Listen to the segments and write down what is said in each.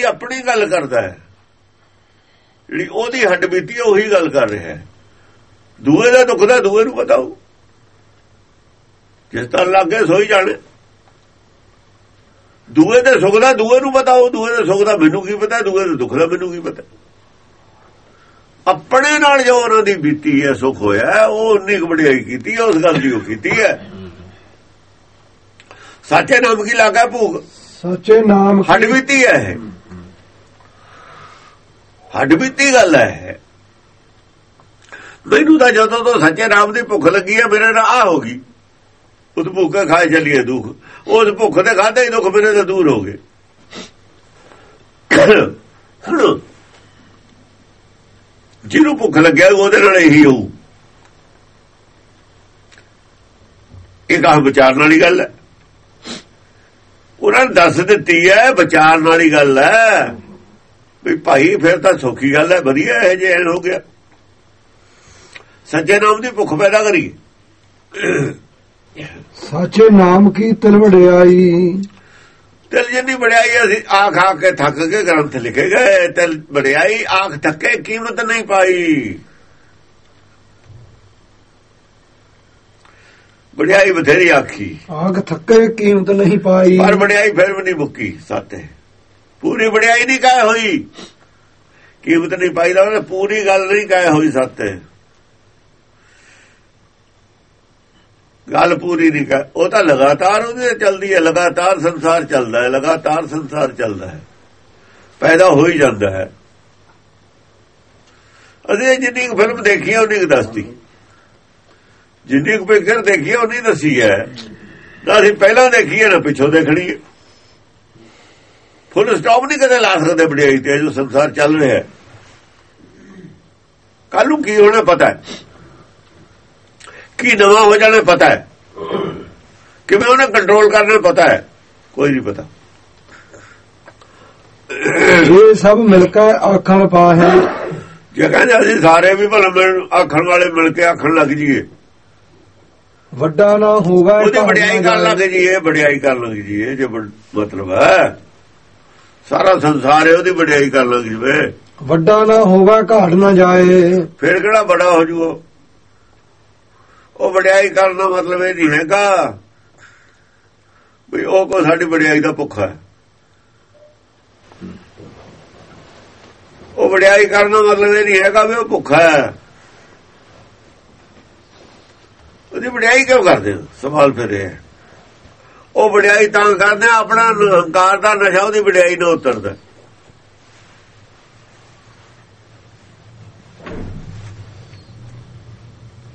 ਸੰਸਾਰੀ ਆਪਣੀ ਗੱਲ ਕਰਦਾ ਹੈ। ਜਿਹੜੀ ਉਹਦੀ ਹੱਡ ਬੀਤੀ ਹੈ ਉਹੀ ਗੱਲ ਕਰ ਰਿਹਾ ਹੈ। ਦੂਏ ਦਾ ਦੁੱਖ ਦਾ ਦੂਏ ਨੂੰ ਪਤਾ ਹੋ ਜਿਸ ਤਰ੍ਹਾਂ ਲੱਗੇ ਸੋਈ ਜਾਣੇ। ਦੂਏ ਦੇ ਸੁੱਖ ਦਾ ਦੂਏ ਨੂੰ ਪਤਾ ਉਹ ਦੂਏ ਦੇ ਸੁੱਖ ਦਾ ਮੈਨੂੰ ਕੀ ਪਤਾ ਦੂਏ ਦੇ ਦੁੱਖ ਦਾ ਮੈਨੂੰ ਕੀ ਪਤਾ। ਆਪਣੇ ਨਾਲ ਜੋ ਉਹਨਾਂ ਦੀ ਬੀਤੀ ਹੈ ਸੁੱਖ ਹੋਇਆ ਉਹ ਉਨੀ ਕੁ ਵਡਿਆਈ ਕੀਤੀ ਹੈ ਉਸ ਗੱਲ ਦੀ ਉਹ ਕੀਤੀ ਹੈ। ਸੱਚੇ ਨਾਮ ਕੀ ਲਾਗਾ ਭੂਖ ਸੱਚੇ ਨਾਮ ਹੱਡ ਬੀਤੀ ਹੈ ਇਹ। ਹੱਡ ਬੀਤੀ ਗੱਲ ਹੈ। ਮੈਨੂੰ ਤਾਂ ਜਦੋਂ ਤੋਂ ਸੱਚੇ ਨਾਮ ਦੀ ਭੁੱਖ ਲੱਗੀ ਹੈ ਮੇਰੇ ਨਾਲ ਆ ਹੋ ਗਈ। ਉਸ ਭੁੱਖ ਖਾਏ ਚਲੀਏ ਦੁੱਖ। ਉਸ ਭੁੱਖ ਦੇ ਖਾਦੇ ਹੀ ਦੁੱਖ ਮੇਰੇ ਤੋਂ ਦੂਰ ਹੋ ਗਏ। ਜਿਹਨੂੰ ਭੁੱਖ ਲੱਗਿਆ ਉਹਦੇ ਨਾਲ ਇਹੀ ਹੋਊ। ਇਹ ਕਾ ਵਿਚਾਰਨ ਵਾਲੀ ਗੱਲ ਹੈ। ਉਹਨਾਂ ਨੇ ਦੱਸ ਦਿੱਤੀ ਹੈ, ਵਿਚਾਰਨ ਵਾਲੀ ਗੱਲ ਹੈ। ਵੀ ਭਾਈ ਫਿਰ ਤਾਂ ਸੌਖੀ ਗੱਲ ਹੈ ਵਧੀਆ ਹੈ ਜੇ ਐਨ ਹੋ ਗਿਆ। ਸੱਚੇ ਨਾਮ ਦੀ ਭੁੱਖ ਪੈਦਾ ਕਰੀ। ਸੱਚੇ ਨਾਮ ਕੀ ਤਿਲ ਵਡਿਆਈ? ਤਿਲ ਜਿੰਨੀ ਵਡਿਆਈ ਅਸੀਂ ਆਖ ਆ ਕੇ ਥੱਕ ਕੇ ਗ੍ਰੰਥ ਲਿਖੇ ਗਏ ਤਿਲ ਵਡਿਆਈ ਆਖ ਥੱਕੇ ਕੀਮਤ ਨਹੀਂ ਪਾਈ। ਵਡਿਆਈ ਬਥੇਰੀ ਆਖੀ। ਆਗ ਥੱਕੇ ਕੀਮਤ ਨਹੀਂ ਪਾਈ। ਪਰ ਵਡਿਆਈ ਫਿਰ ਵੀ ਨਹੀਂ ਮੁੱਕੀ ਸਾਤੇ। ਪੂਰੀ ਵਡਿਆਈ ਨਹੀਂ ਕਾਇ ਹੋਈ। ਕੀਮਤ ਨਹੀਂ ਪਾਈ ਦਾ ਉਹਨੇ ਪੂਰੀ ਗੱਲ ਨਹੀਂ ਕਾਇ ਹੋਈ ਸਾਤੇ ਗੱਲ ਪੂਰੀ ਨਹੀਂ ਕਰ ਉਹ ਤਾਂ ਲਗਾਤਾਰ ਉਹਦੇ ਚੱਲਦੀ ਹੈ, ਲਗਾਤਾਰ ਸੰਸਾਰ ਚੱਲਦਾ ਹੈ, ਲਗਾਤਾਰ ਸੰਸਾਰ ਚੱਲਦਾ ਹੈ। ਪੈਦਾ ਹੋ ਹੀ ਜਾਂਦਾ ਹੈ। ਅਸੀਂ ਜਿੰਨੀ ਕੁ ਫਿਲਮ ਦੇਖੀ ਹੈ, ਉਨੀ ਕੁ ਦੱਸਦੀ ਜਿੰਨੀ ਕੁ ਪਿਕਚਰ ਦੇਖੀ ਹੈ, ਉਨੀ ਦੱਸੀ ਹੈ। ਨਾ ਅਸੀਂ ਪਹਿਲਾਂ ਦੇਖੀ ਹੈ ਨਾ, ਪਿੱਛੋਂ ਦੇਖਣੀ ਹੈ। ਫੁੱਲ ਸਟਾਪ ਨਹੀਂ ਕਦੇ ਲਾ ਸਕਦੇ ਵਡਿਆਈ ਤੇ ਜੋ ਸੰਸਾਰ ਚੱਲ ਰਿਹਾ ਹੈ। ਕੱਲ ਨੂੰ ਕੀ ਹੋਣਾ ਪਤਾ ਹੈ? ਕੀ ਨਵਾਂ ਹੋ ਜਾਣਾ ਪਤਾ ਹੈ? ਕਿਵੇਂ ਉਹਨੇ ਕੰਟਰੋਲ ਕਰਨਾ ਪਤਾ ਹੈ? ਕੋਈ ਨਹੀਂ ਪਤਾ। ਇਹ ਸਭ ਮਿਲ ਕੇ ਆਖਣ ਪਾਹੇ ਜੇ ਕਹਿੰਦੇ ਅਸੀਂ ਸਾਰੇ ਵੀ ਭਲਾ ਮਿਲ ਆਖਣ ਵਾਲੇ ਮਿਲ ਕੇ ਆਖਣ ਲੱਗ ਜੀਏ ਵੱਡਾ ਨਾ ਹੋਵੇ ਉਹਦੀ ਵਡਿਆਈ ਕਰਨ ਲੱਗ ਜਾਏ। ਵਡਿਆਈ ਕਰਨ ਲੱਗ ਜੀਏ ਜੇ ਮਤਲਬ ਹੈ। ਸਾਰਾ ਸੰਸਾਰ ਹੈ ਉਹਦੀ ਵਡਿਆਈ ਕਰਨ ਲੱਗ ਜਵੇ ਵੱਡਾ ਨਾ ਹੋਵੇ ਘਾਟ ਨਾ ਜਾਏ। ਫਿਰ ਕਿਹੜਾ ਬੜਾ ਹੋ ਜੂ ਉਹ? ਵਡਿਆਈ ਕਰਨ ਦਾ ਮਤਲਬ ਇਹ ਨਹੀਂ ਹੈਗਾ ਵੀ ਉਹ ਕੋ ਸਾਡੀ ਵਡਿਆਈ ਦਾ ਭੁੱਖਾ ਹੈ। ਉਹ ਵਡਿਆਈ ਕਰਨ ਦਾ ਮਤਲਬ ਇਹ ਨਹੀਂ ਹੈਗਾ ਵੀ ਉਹ ਭੁੱਖਾ ਹੈ। ਉਹਦੀ ਵਡਿਆਈ ਕਿਉਂ ਕਰਦੇ ਸਵਾਲ ਫਿਰ ਇਹ ਹੈ। ਉਹ ਵਡਿਆਈ ਤਾਂ ਕਰਦੇ ਆਪਣਾ ਹੰਕਾਰ ਦਾ ਨਸ਼ਾ ਉਹਦੀ ਵਡਿਆਈ ਨਾਲ ਉਤਰਦਾ।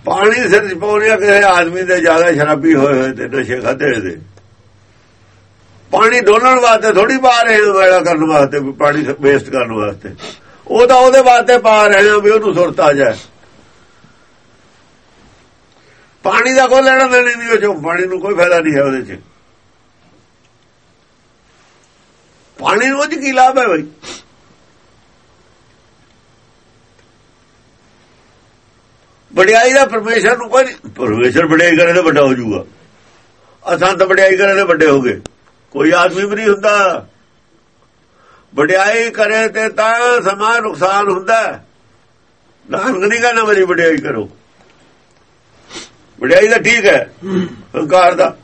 ਪਾਣੀ ਸਿਰ ਚ ਪਾਉਣਿਆ ਕਿਸੇ ਆਦਮੀ ਦੇ ਜ਼ਿਆਦਾ ਸ਼ਰਾਬੀ ਹੋਏ ਹੋਏ ਤੇ ਨਸ਼ੇ ਖਾਦੇ ਦੇ ਪਾਣੀ ਡੋਲਣ ਵਾਸਤੇ ਥੋੜੀ ਪਾ ਰਹੇ ਹੋ ਵੇਲਾ ਕਰਨ ਵਾਸਤੇ ਪਾਣੀ ਵੇਸਟ ਕਰਨ ਵਾਸਤੇ। ਉਹ ਤਾਂ ਉਹਦੇ ਵਾਸਤੇ ਪਾ ਰਹੇ ਹੋ ਵੀ ਉਹਨੂੰ ਸੁਰਤ ਆ ਜਾਏ ਪਾਣੀ ਦਾ ਕੋਈ ਲੈਣਾ ਦੇਣਾ ਨਹੀਂ, ਉਹ ਚੋਂ ਪਾਣੀ ਨੂੰ ਕੋਈ ਫਾਇਦਾ ਨਹੀਂ ਹੈ ਉਹਦੇ ਚ। ਪਾਣੀ ਨੂੰ ਕੀ ਲਾਭ ਹੈ ਬਈ? ਵਡਿਆਈ ਦਾ ਪਰਮੇਸ਼ਰ ਨੂੰ ਕੋਈ ਪਰਮੇਸ਼ਰ ਵਡਿਆਈ ਕਰੇ ਤਾਂ ਵੱਡਾ ਹੋ ਜਾਊਗਾ। ਅਸਾਂ ਤਾਂ ਵਡਿਆਈ ਕਰੇ ਤਾਂ ਵੱਡੇ ਹੋਗੇ ਕੋਈ ਆਦਮੀ ਵੀ ਨਹੀਂ ਹੁੰਦਾ। ਵਡਿਆਈ ਕਰੇ ਤੇ ਤਾਂ ਸਮਾਂ ਨੁਕਸਾਨ ਹੁੰਦਾ ਨਾਨਕ ਨਹੀਂ ਕਹਿੰਦਾ ਮੇਰੀ ਵਡਿਆਈ ਕਰੋ। ਵਡਿਆਈ ਤਾਂ ਠੀਕ ਹੈ। ਹੰਕਾਰ ਦਾ।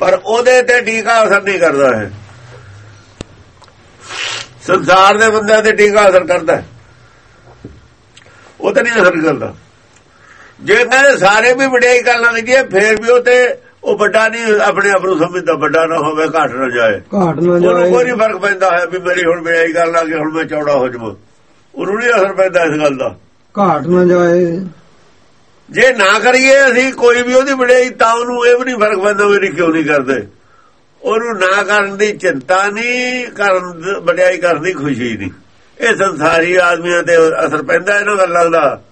ਪਰ ਉਹਦੇ ਤੇ ਟੀਕਾ ਅਸਰ ਨਹੀਂ ਕਰਦਾ ਹੈ ਸੰਸਾਰ ਦੇ ਬੰਦਿਆਂ ਤੇ ਟੀਕਾ ਅਸਰ ਕਰਦਾ ਹੈ। ਉਹ ਤਾਂ ਨਹੀਂ ਅਸਰ ਕਰਦਾ। ਜੇ ਕਹਿੰਦੇ ਸਾਰੇ ਵੀ ਵਡਿਆਈ ਕਰਨ ਲੱਗ ਜੀਏ ਫੇਰ ਵੀ ਉਹ ਤੇ ਉਹ ਵੱਡਾ ਨਹੀਂ ਆਪਣੇ ਆਪ ਨੂੰ ਸਮਝਦਾ ਵੱਡਾ ਨਾ ਹੋਵੇ ਘਾਟ ਨਾ ਜਾਏ। ਘਾਟ ਨਾ ਉਹਨੂੰ ਕੋਈ ਜਾਏ ਨਹੀਂ ਫ਼ਰਕ ਪੈਂਦਾ ਹੈ ਵੀ ਮੇਰੀ ਹੁਣ ਵਡਿਆਈ ਕਰਨ ਲੱਗੇ ਹੁਣ ਮੈਂ ਚੌੜਾ ਹੋ ਜਾਵਾਂ। ਉਹਨੂੰ ਨਹੀਂ ਅਸਰ ਪੈਂਦਾ ਇਸ ਗੱਲ ਦਾ। ਘਾਟ ਨਾ ਜਾਏ। ਜੇ ਨਾ ਕਰੀਏ ਅਸੀਂ, ਕੋਈ ਵੀ ਉਹਦੀ ਵਡਿਆਈ, ਤਾਂ ਉਹਨੂੰ ਇਹ ਵੀ ਨਹੀਂ ਫ਼ਰਕ ਪੈਂਦਾ ਮੇਰੀ ਕਿਉਂ ਨਹੀਂ ਕਰਦੇ। ਉਹਨੂੰ ਨਾ ਕਰਨ ਦੀ ਚਿੰਤਾ ਨਹੀਂ, ਕਰਨ ਵਡਿਆਈ ਕਰਨ ਦੀ ਖੁਸ਼ੀ ਨਹੀਂ। ਇਹ ਸੰਸਾਰੀ ਆਦਮੀਆਂ ਤੇ ਅਸਰ ਪੈਂਦਾ ਇਹਨਾਂ ਗੱਲਾਂ ਦਾ।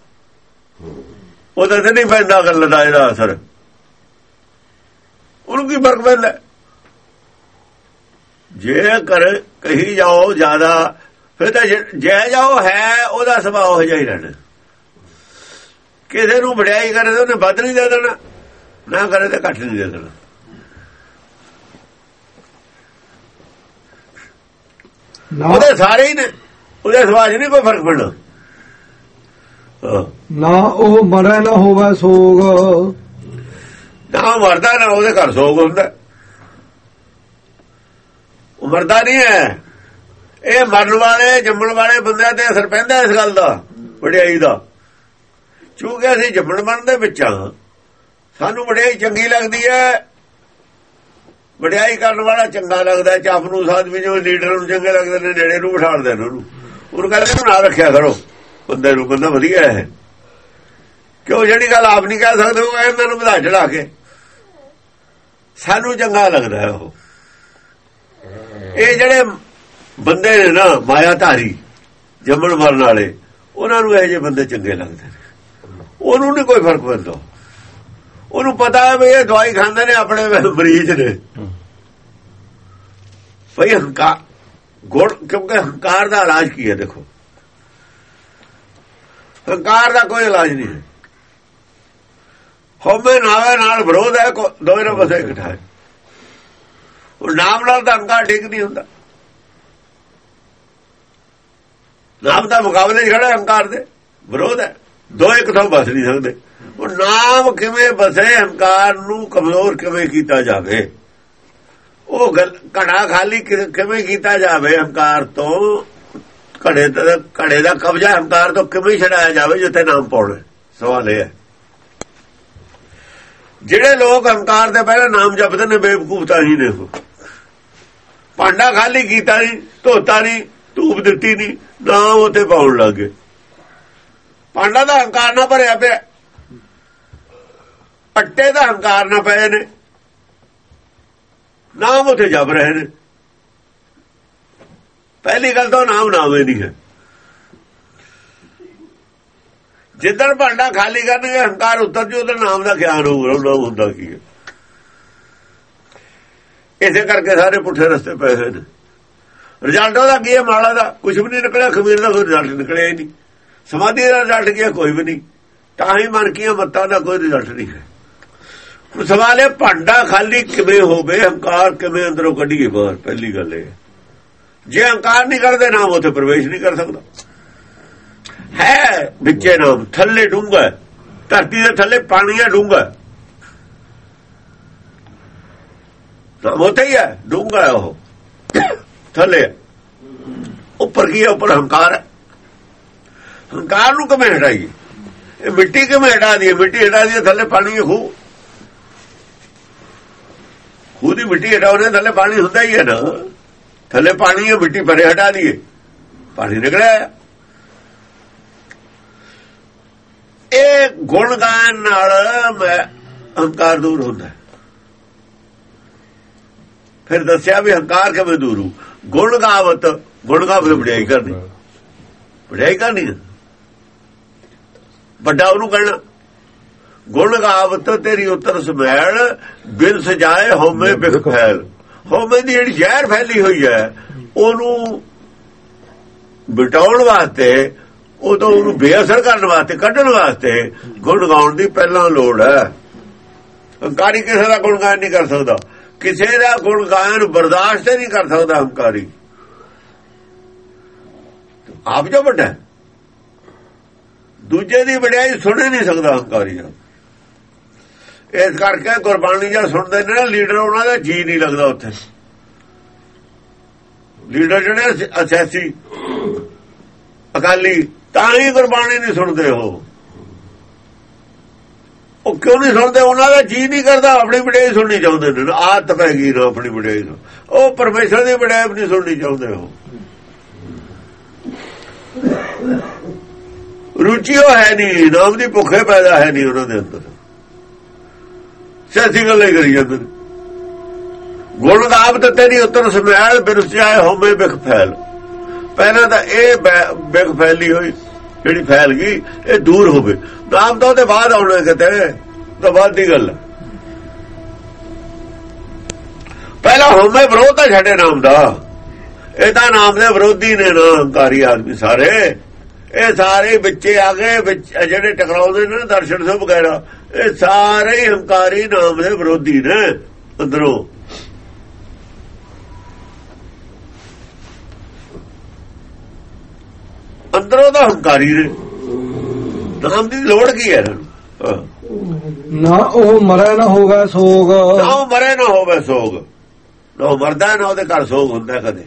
ਉਹਦਾ ਤੇ ਨਹੀਂ ਪੈਂਦਾ ਗੱਲ ਦਾ ਇਹਦਾ ਅਸਰ। ਉਹਨੂੰ ਕੀ ਫ਼ਰਕ ਪੈਂਦਾ? ਜੇ ਕਰ ਕਹੀ ਜਾਓ ਜ਼ਿਆਦਾ, ਫਿਰ ਤਾਂ ਜੇ- ਜੈ ਜਾਓ ਹੈ, ਉਹਦਾ ਸੁਭਾਅ ਹੋ ਜਾਈ ਰਹਿਣਾ। ਕਿਸੇ ਨੂੰ ਵਡਿਆਈ ਕਰੇ ਤਾਂ ਉਹਨੇ ਵੱਧ ਨਹੀਂ ਦੇ ਦੇਣਾ ਨਾ ਕਰੇ ਤਾਂ ਘੱਟ ਨਹੀਂ ਦੇ ਦੇਣਾ। ਨਾ। ਉਹਦੇ ਸਾਰੇ ਹੀ ਨੇ ਉਹਦੇ ਸਵਾਜ ਨਹੀਂ ਕੋਈ ਫ਼ਰਕ ਪੈਣਾ। ਨਾ ਉਹ ਮਰੈ ਨਾ ਹੋਵੇ ਸੋਗ। ਨਾ ਮਰਦਾ ਨਾ ਉਹਦੇ ਘਰ ਸੋਗ ਹੁੰਦਾ। ਉਹ ਮਰਦਾ ਨਹੀਂ ਹੈ। ਇਹ ਮਰਨ ਵਾਲੇ ਜੰਮਣ ਵਾਲੇ ਬੰਦਿਆਂ ਤੇ ਅਸਰ ਪੈਂਦਾ ਇਸ ਗੱਲ ਦਾ ਵਡਿਆਈ ਦਾ। ਕਿਉਂਕਿ ਅਸੀਂ ਜੰਮਣ ਮਰਨ ਦੇ ਵਿੱਚ ਹਾਂ। ਸਾਨੂੰ ਵਡਿਆਈ ਚੰਗੀ ਲੱਗਦੀ ਹੈ। ਵਡਿਆਈ ਕਰਨ ਵਾਲਾ ਚੰਗਾ ਲੱਗਦਾ ਹੈ। ਚਾਪ ਨੂੰ ਆਦਮੀ ਜਿਵੇਂ ਲੀਡਰ ਨੂੰ ਚੰਗੇ ਲੱਗਦੇ ਨੇ, ਨੇੜੇ ਨੂੰ ਬਿਠਾੜਦੇ ਨੇ ਉਹਨੂੰ ਉਹਨੂੰ ਕਹਿੰਦੇ ਨੂੰ ਨਾ ਰੱਖਿਆ ਕਰੋ। ਬੰਦੇ ਨੂੰ ਬੰਦਾ ਵਧੀਆ ਹੈ। ਕਿਉਂ? ਜਿਹੜੀ ਗੱਲ ਆਪ ਨਹੀਂ ਕਹਿ ਸਕਦੇ, ਉਹ ਕਹਿੰਦੇ ਨੂੰ ਵਧਾ ਚੜਾ ਕੇ। ਸਾਨੂੰ ਚੰਗਾ ਲੱਗਦਾ ਹੈ ਉਹ। ਇਹ ਜਿਹੜੇ ਬੰਦੇ ਨੇ ਨਾ, ਮਾਇਆ ਧਾਰੀ, ਜੰਮਣ ਮਰਨ ਵਾਲੇ, ਉਹਨਾਂ ਨੂੰ ਇਹ ਜਿਹੇ ਬੰਦੇ ਚੰਗੇ ਲੱਗਦੇ ਨੇ। ਉਹਨੂੰ ਨਹੀਂ ਕੋਈ ਫ਼ਰਕ ਪੈਂਦਾ। ਉਹਨੂੰ ਪਤਾ ਹੈ ਵੀ ਇਹ ਦਵਾਈ ਖਾਂਦੇ ਨੇ ਆਪਣੇ ਮਰੀਜ਼ ਨੇ। ਭਈ ਹੰਕਾਰ, ਗੁਣ, ਕਿਉਂਕਿ ਹੰਕਾਰ ਦਾ ਇਲਾਜ ਕੀ ਹੈ ਦੇਖੋ। ਹੰਕਾਰ ਦਾ ਕੋਈ ਇਲਾਜ ਨਹੀਂ ਹੈ। ਹੋਵੇ ਨਾਵੇ ਨਾਲ ਵਿਰੋਧ ਹੈ ਦੋਵੇਂ ਨਾਲ ਬਸੇ ਇਕੱਠਾ ਹੈ। ਉਹ ਨਾਮ ਨਾਲ ਤਾਂ ਹੰਕਾਰ ਠੀਕ ਨਹੀਂ ਹੁੰਦਾ। ਨਾਮ ਦਾ ਮੁਕਾਬਲੇ 'ਚ ਹੰਕਾਰ ਦੇ, ਵਿਰੋਧ ਹੈ। ਦੋ ਇੱਕ ਤੋਂ ਬਸ ਨਹੀਂ ਸਕਦੇ। ਉਹ ਨਾਮ ਕਿਵੇਂ ਬਸੇ, ਹੰਕਾਰ ਨੂੰ ਕਮਜ਼ੋਰ ਕਿਵੇਂ ਕੀਤਾ ਜਾਵੇ? ਉਹ ਗੱਲ ਘੜਾ ਖਾਲੀ ਕਿਵੇਂ ਕੀਤਾ ਜਾਵੇ? ਹੰਕਾਰ ਤੋਂ ਘੜੇ ਦਾ ਘੜੇ ਦਾ ਕਬਜ਼ਾ ਹੰਕਾਰ ਤੋਂ ਕਿਵੇਂ ਛਡਾਇਆ ਜਾਵੇ, ਜਿੱਥੇ ਨਾਮ ਪਾਉਣਾ ਸਵਾਲ ਇਹ ਹੈ। ਜਿਹੜੇ ਲੋਕ ਹੰਕਾਰ ਦੇ ਪਹਿਲਾਂ ਨਾਮ ਜਪਦੇ ਨੇ, ਬੇਵਕੂਫਤਾ ਹੀ ਨੇ ਭਾਂਡਾ ਖਾਲੀ ਕੀਤਾ ਨਹੀਂ, ਧੋਤਾ ਨਹੀਂ, ਧੂਪ ਦਿੱਤੀ ਨਹੀਂ, ਨਾਮ ਉੱਤੇ ਪਾਉਣ ਲੱਗੇ ਭਾਂਡਾ ਦਾ ਹੰਕਾਰ ਨਾ ਭਰਿਆ ਪਿਆ। ਅੱਟੇ ਦਾ ਹੰਕਾਰ ਨਾ ਪਏ ਨੇ। ਨਾਮ ਉੱਤੇ ਜਪ ਰਹੇ ਨੇ। ਪਹਿਲੀ ਗੱਲ ਤਾਂ ਨਾਮ ਨਾਮੇ ਨਹੀਂ ਹੈ। ਜਿੱਦਣ ਭਾਂਡਾ ਖਾਲੀ ਕਰਨਗੇ, ਹੰਕਾਰ ਉਤਰ ਜੂ ਉਧਰ ਨਾਮ ਦਾ ਗਿਆਨ ਹੋਊਗਾ ਨਾਮ ਹੁੰਦਾ ਕੀ ਹੈ। ਇਸੇ ਕਰਕੇ ਸਾਰੇ ਪੁੱਠੇ ਰਸਤੇ ਪਏ ਹੋਏ ਨੇ। ਰਿਜ਼ਲਟ ਉਹਦਾ ਕੀ ਹੈ ਮਾਲਾ ਦਾ? ਕੁਝ ਵੀ ਨਹੀਂ ਨਿਕਲਿਆ, ਖਮੀਰ ਦਾ ਕੋਈ ਰਿਜ਼ਲਟ ਨਿਕਲਿਆ ਹੀ ਨਹੀਂ। ਸਮਾਧੀ ਦਾ ਰਿਜ਼ਲਟ ਕੀ ਕੋਈ ਵੀ ਨਹੀਂ। ਤਾਂ ਹੀ ਮਨ ਕੀਆਂ ਮੱਤਾਂ ਦਾ ਕੋਈ ਰਿਜ਼ਲਟ ਨਹੀਂ ਹੈ। ਹੁਣ ਸਵਾਲ ਇਹ, ਭਾਂਡਾ ਖਾਲੀ ਕਿਵੇਂ ਹੋਵੇ? ਹੰਕਾਰ ਕਿਵੇਂ ਅੰਦਰੋਂ ਕੱਢੀਏ ਬਾਹਰ? ਪਹਿਲੀ ਗੱਲ ਇਹ ਜੇ ਹੰਕਾਰ ਨਹੀਂ ਕਰਦੇ ਨਾਮ ਉੱਥੇ ਪ੍ਰਵੇਸ਼ ਨਹੀਂ ਕਰ ਸਕਦਾ। ਹੈ ਵਿੱਚੇ ਨਾਮ, ਥੱਲੇ ਡੂੰਗਾ ਧਰਤੀ ਦੇ ਥੱਲੇ ਪਾਣੀ ਹੈ। ਡੂੰਗਾ ਹੈ। ਨਾਮ ਹੀ ਹੈ ਡੂੰਗਾ ਉਹ। ਥੱਲੇ ਹੈ। ਉੱਪਰ ਕੀ ਹੈ? ਉੱਪਰ ਹੰਕਾਰ ਹੈ। ਹੰਕਾਰ ਨੂੰ ਕਿਵੇਂ ਹਟਾਈਏ? ਇਹ ਮਿੱਟੀ ਕਿਵੇਂ ਹਟਾ ਦਈਏ? ਮਿੱਟੀ ਹਟਾ ਦਈਏ, ਥੱਲੇ ਪਾਣੀ ਹੈ ਖੂਹ। ਖੂਹ ਦੀ ਮਿੱਟੀ ਹਟਾਉਣੇ, ਥੱਲੇ ਪਾਣੀ ਹੁੰਦਾ ਹੀ ਹੈ ਨਾ। ਥੱਲੇ ਪਾਣੀ ਹੈ, ਮਿੱਟੀ ਪਰੇ ਹਟਾ ਦਈਏ। ਪਾਣੀ ਨਿਕਲਿਆ ਇਹ ਗੁਣ ਗਾਨ ਨਾਲ ਮੈਂ ਹੰਕਾਰ ਦੂਰ ਹੁੰਦਾ ਫਿਰ ਦੱਸਿਆ ਵੀ ਹੰਕਾਰ ਕਿਵੇਂ ਦੂਰ ਹੋ ਗੁਣ ਗਾਵਤ ਗੁਣ ਗਾਵਤ ਵਡਿਆਈ ਕਰਨੀ। ਵਡਿਆਈ ਕਰਨੀ ਹੈ। ਵੱਡਾ ਉਹਨੂੰ ਕਹਿਣਾ। ਗੁਣ ਗਾਵਤ ਤੇਰੀ ਉਤਰ ਸਮੈਲ ਬਿਨ ਸਜਾਏ ਹਉਮੈ ਬਿਖ ਫੈਲ। ਹਉਮੈ ਦੀ ਜਿਹੜੀ ਜ਼ਹਿਰ ਫੈਲੀ ਹੋਈ ਹੈ ਉਹਨੂੰ ਬਿਟਾਉਣ ਵਾਸਤੇ ਉਹ ਤੋਂ ਉਹਨੂੰ ਬੇਅਸਰ ਕਰਨ ਵਾਸਤੇ ਕੱਢਣ ਵਾਸਤੇ ਗੁਣ ਗਾਉਣ ਦੀ ਪਹਿਲਾਂ ਲੋੜ ਹੈ। ਹੰਕਾਰੀ ਕਿਸੇ ਦਾ ਗੁਣ ਗਾਇਨ ਨਹੀਂ ਕਰ ਸਕਦਾ। ਕਿਸੇ ਦਾ ਗੁਣ ਗਾਇਨ ਬਰਦਾਸ਼ਤ ਨਹੀਂ ਕਰ ਸਕਦਾ ਹੰਕਾਰੀ। ਆਪ ਜੋ ਵੱਡਾ। ਦੂਜੇ ਦੀ ਵਡਿਆਈ ਸੁਣ ਹੀ ਨਹੀਂ ਸਕਦਾ ਹੰਕਾਰੀ ਇਸ ਕਰਕੇ ਗੁਰਬਾਣੀ ਜਾਂ ਸੁਣਦੇ ਨੇ, ਲੀਡਰ ਉਹਨਾਂ ਦਾ ਜੀ ਨਹੀਂ ਲੱਗਦਾ ਉੱਥੇ। ਲੀਡਰ ਜਿਹੜੇ ਅਸੈਸੀ, ਅਕਾਲੀ, ਤਾਂ ਹੀ ਗੁਰਬਾਣੀ ਨਹੀਂ ਸੁਣਦੇ ਉਹ। ਉਹ ਕਿਉਂ ਨਹੀਂ ਸੁਣਦੇ? ਉਹਨਾਂ ਦਾ ਜੀ ਨਹੀਂ ਕਰਦਾ, ਆਪਣੀ ਵਡਿਆਈ ਸੁਣਨੀ ਚਾਹੁੰਦੇ ਨੇ। ਆਦਤ ਪੈ ਗਈ ਨਾ ਆਪਣੀ ਵਡਿਆਈ ਨੂੰ। ਉਹ ਪਰਮੇਸ਼ਰ ਦੀ ਵਡਿਆਈ ਨਹੀਂ ਸੁਣਨੀ ਚਾਹੁੰਦੇ ਉਹ। ਰੁਚੀ ਉਹ ਹੈ ਨਹੀਂ ਨਾਮ ਦੀ ਭੁੱਖੇ ਪੈਦਾ ਹੈ ਨਹੀਂ ਉਹਨਾਂ ਦੇ ਅੰਦਰ। ਸਿਆਸੀ ਗੱਲਾਂ ਹੀ ਕਰੀ ਜਾਂਦੇ ਗੁਣ ਦਾ ਆਪ ਤੇ ਤੇਰੀ ਉਤਰ ਸਮੈਲ ਬਿਰਸਿਆਏ ਹੋਵੇ ਬਿਖ ਫੈਲ। ਪਹਿਲਾਂ ਤਾਂ ਇਹ ਬਿਖ ਫੈਲੀ ਹੋਈ, ਜਿਹੜੀ ਫੈਲ ਗਈ, ਇਹ ਦੂਰ ਹੋਵੇ। ਨਾਮ ਤਾਂ ਉਹਦੇ ਬਾਅਦ ਆਉਣਾ ਕਿਤੇ ਤਾਂ ਬਾਅਦ ਦੀ ਗੱਲ ਪਹਿਲਾਂ ਹੋਵੇ ਵਿਰੋਧ ਤਾਂ ਛੱਡੇ ਨਾਮ ਦਾ। ਇਹ ਤਾਂ ਨਾਮ ਦੇ ਵਿਰੋਧੀ ਨੇ ਨਾ, ਹੰਕਾਰੀ ਆਦਮੀ ਸਾਰੇ। ਇਹ ਸਾਰੇ ਵਿੱਚੇ ਆ ਗਏ ਵਿੱਚ ਜਿਹੜੇ ਟਕਰਾਉਂਦੇ ਨੇ ਨਾ ਦਰਸ਼ਨ ਤੋਂ ਵਗੈਰਾ ਇਹ ਸਾਰੇ ਹੰਕਾਰੀ ਨਾਮ ਦੇ ਵਿਰੋਧੀ ਨੇ ਅੰਦਰੋਂ। ਅੰਦਰੋਂ ਤਾਂ ਹੰਕਾਰੀ ਨੇ। ਨਾਮ ਦੀ ਲੋੜ ਕੀ ਹੈ? ਨੂੰ? ਉਹ ਮਰੈ ਨਾ ਹੋਵੇ ਸੋਗ। ਨਾ ਉਹ ਮਰੇ ਨਾ ਹੋਵੇ ਸੋਗ। ਨਾ ਮਰਦਾ ਨਾ ਉਹਦੇ ਘਰ ਸੋਗ ਹੁੰਦਾ ਕਦੇ।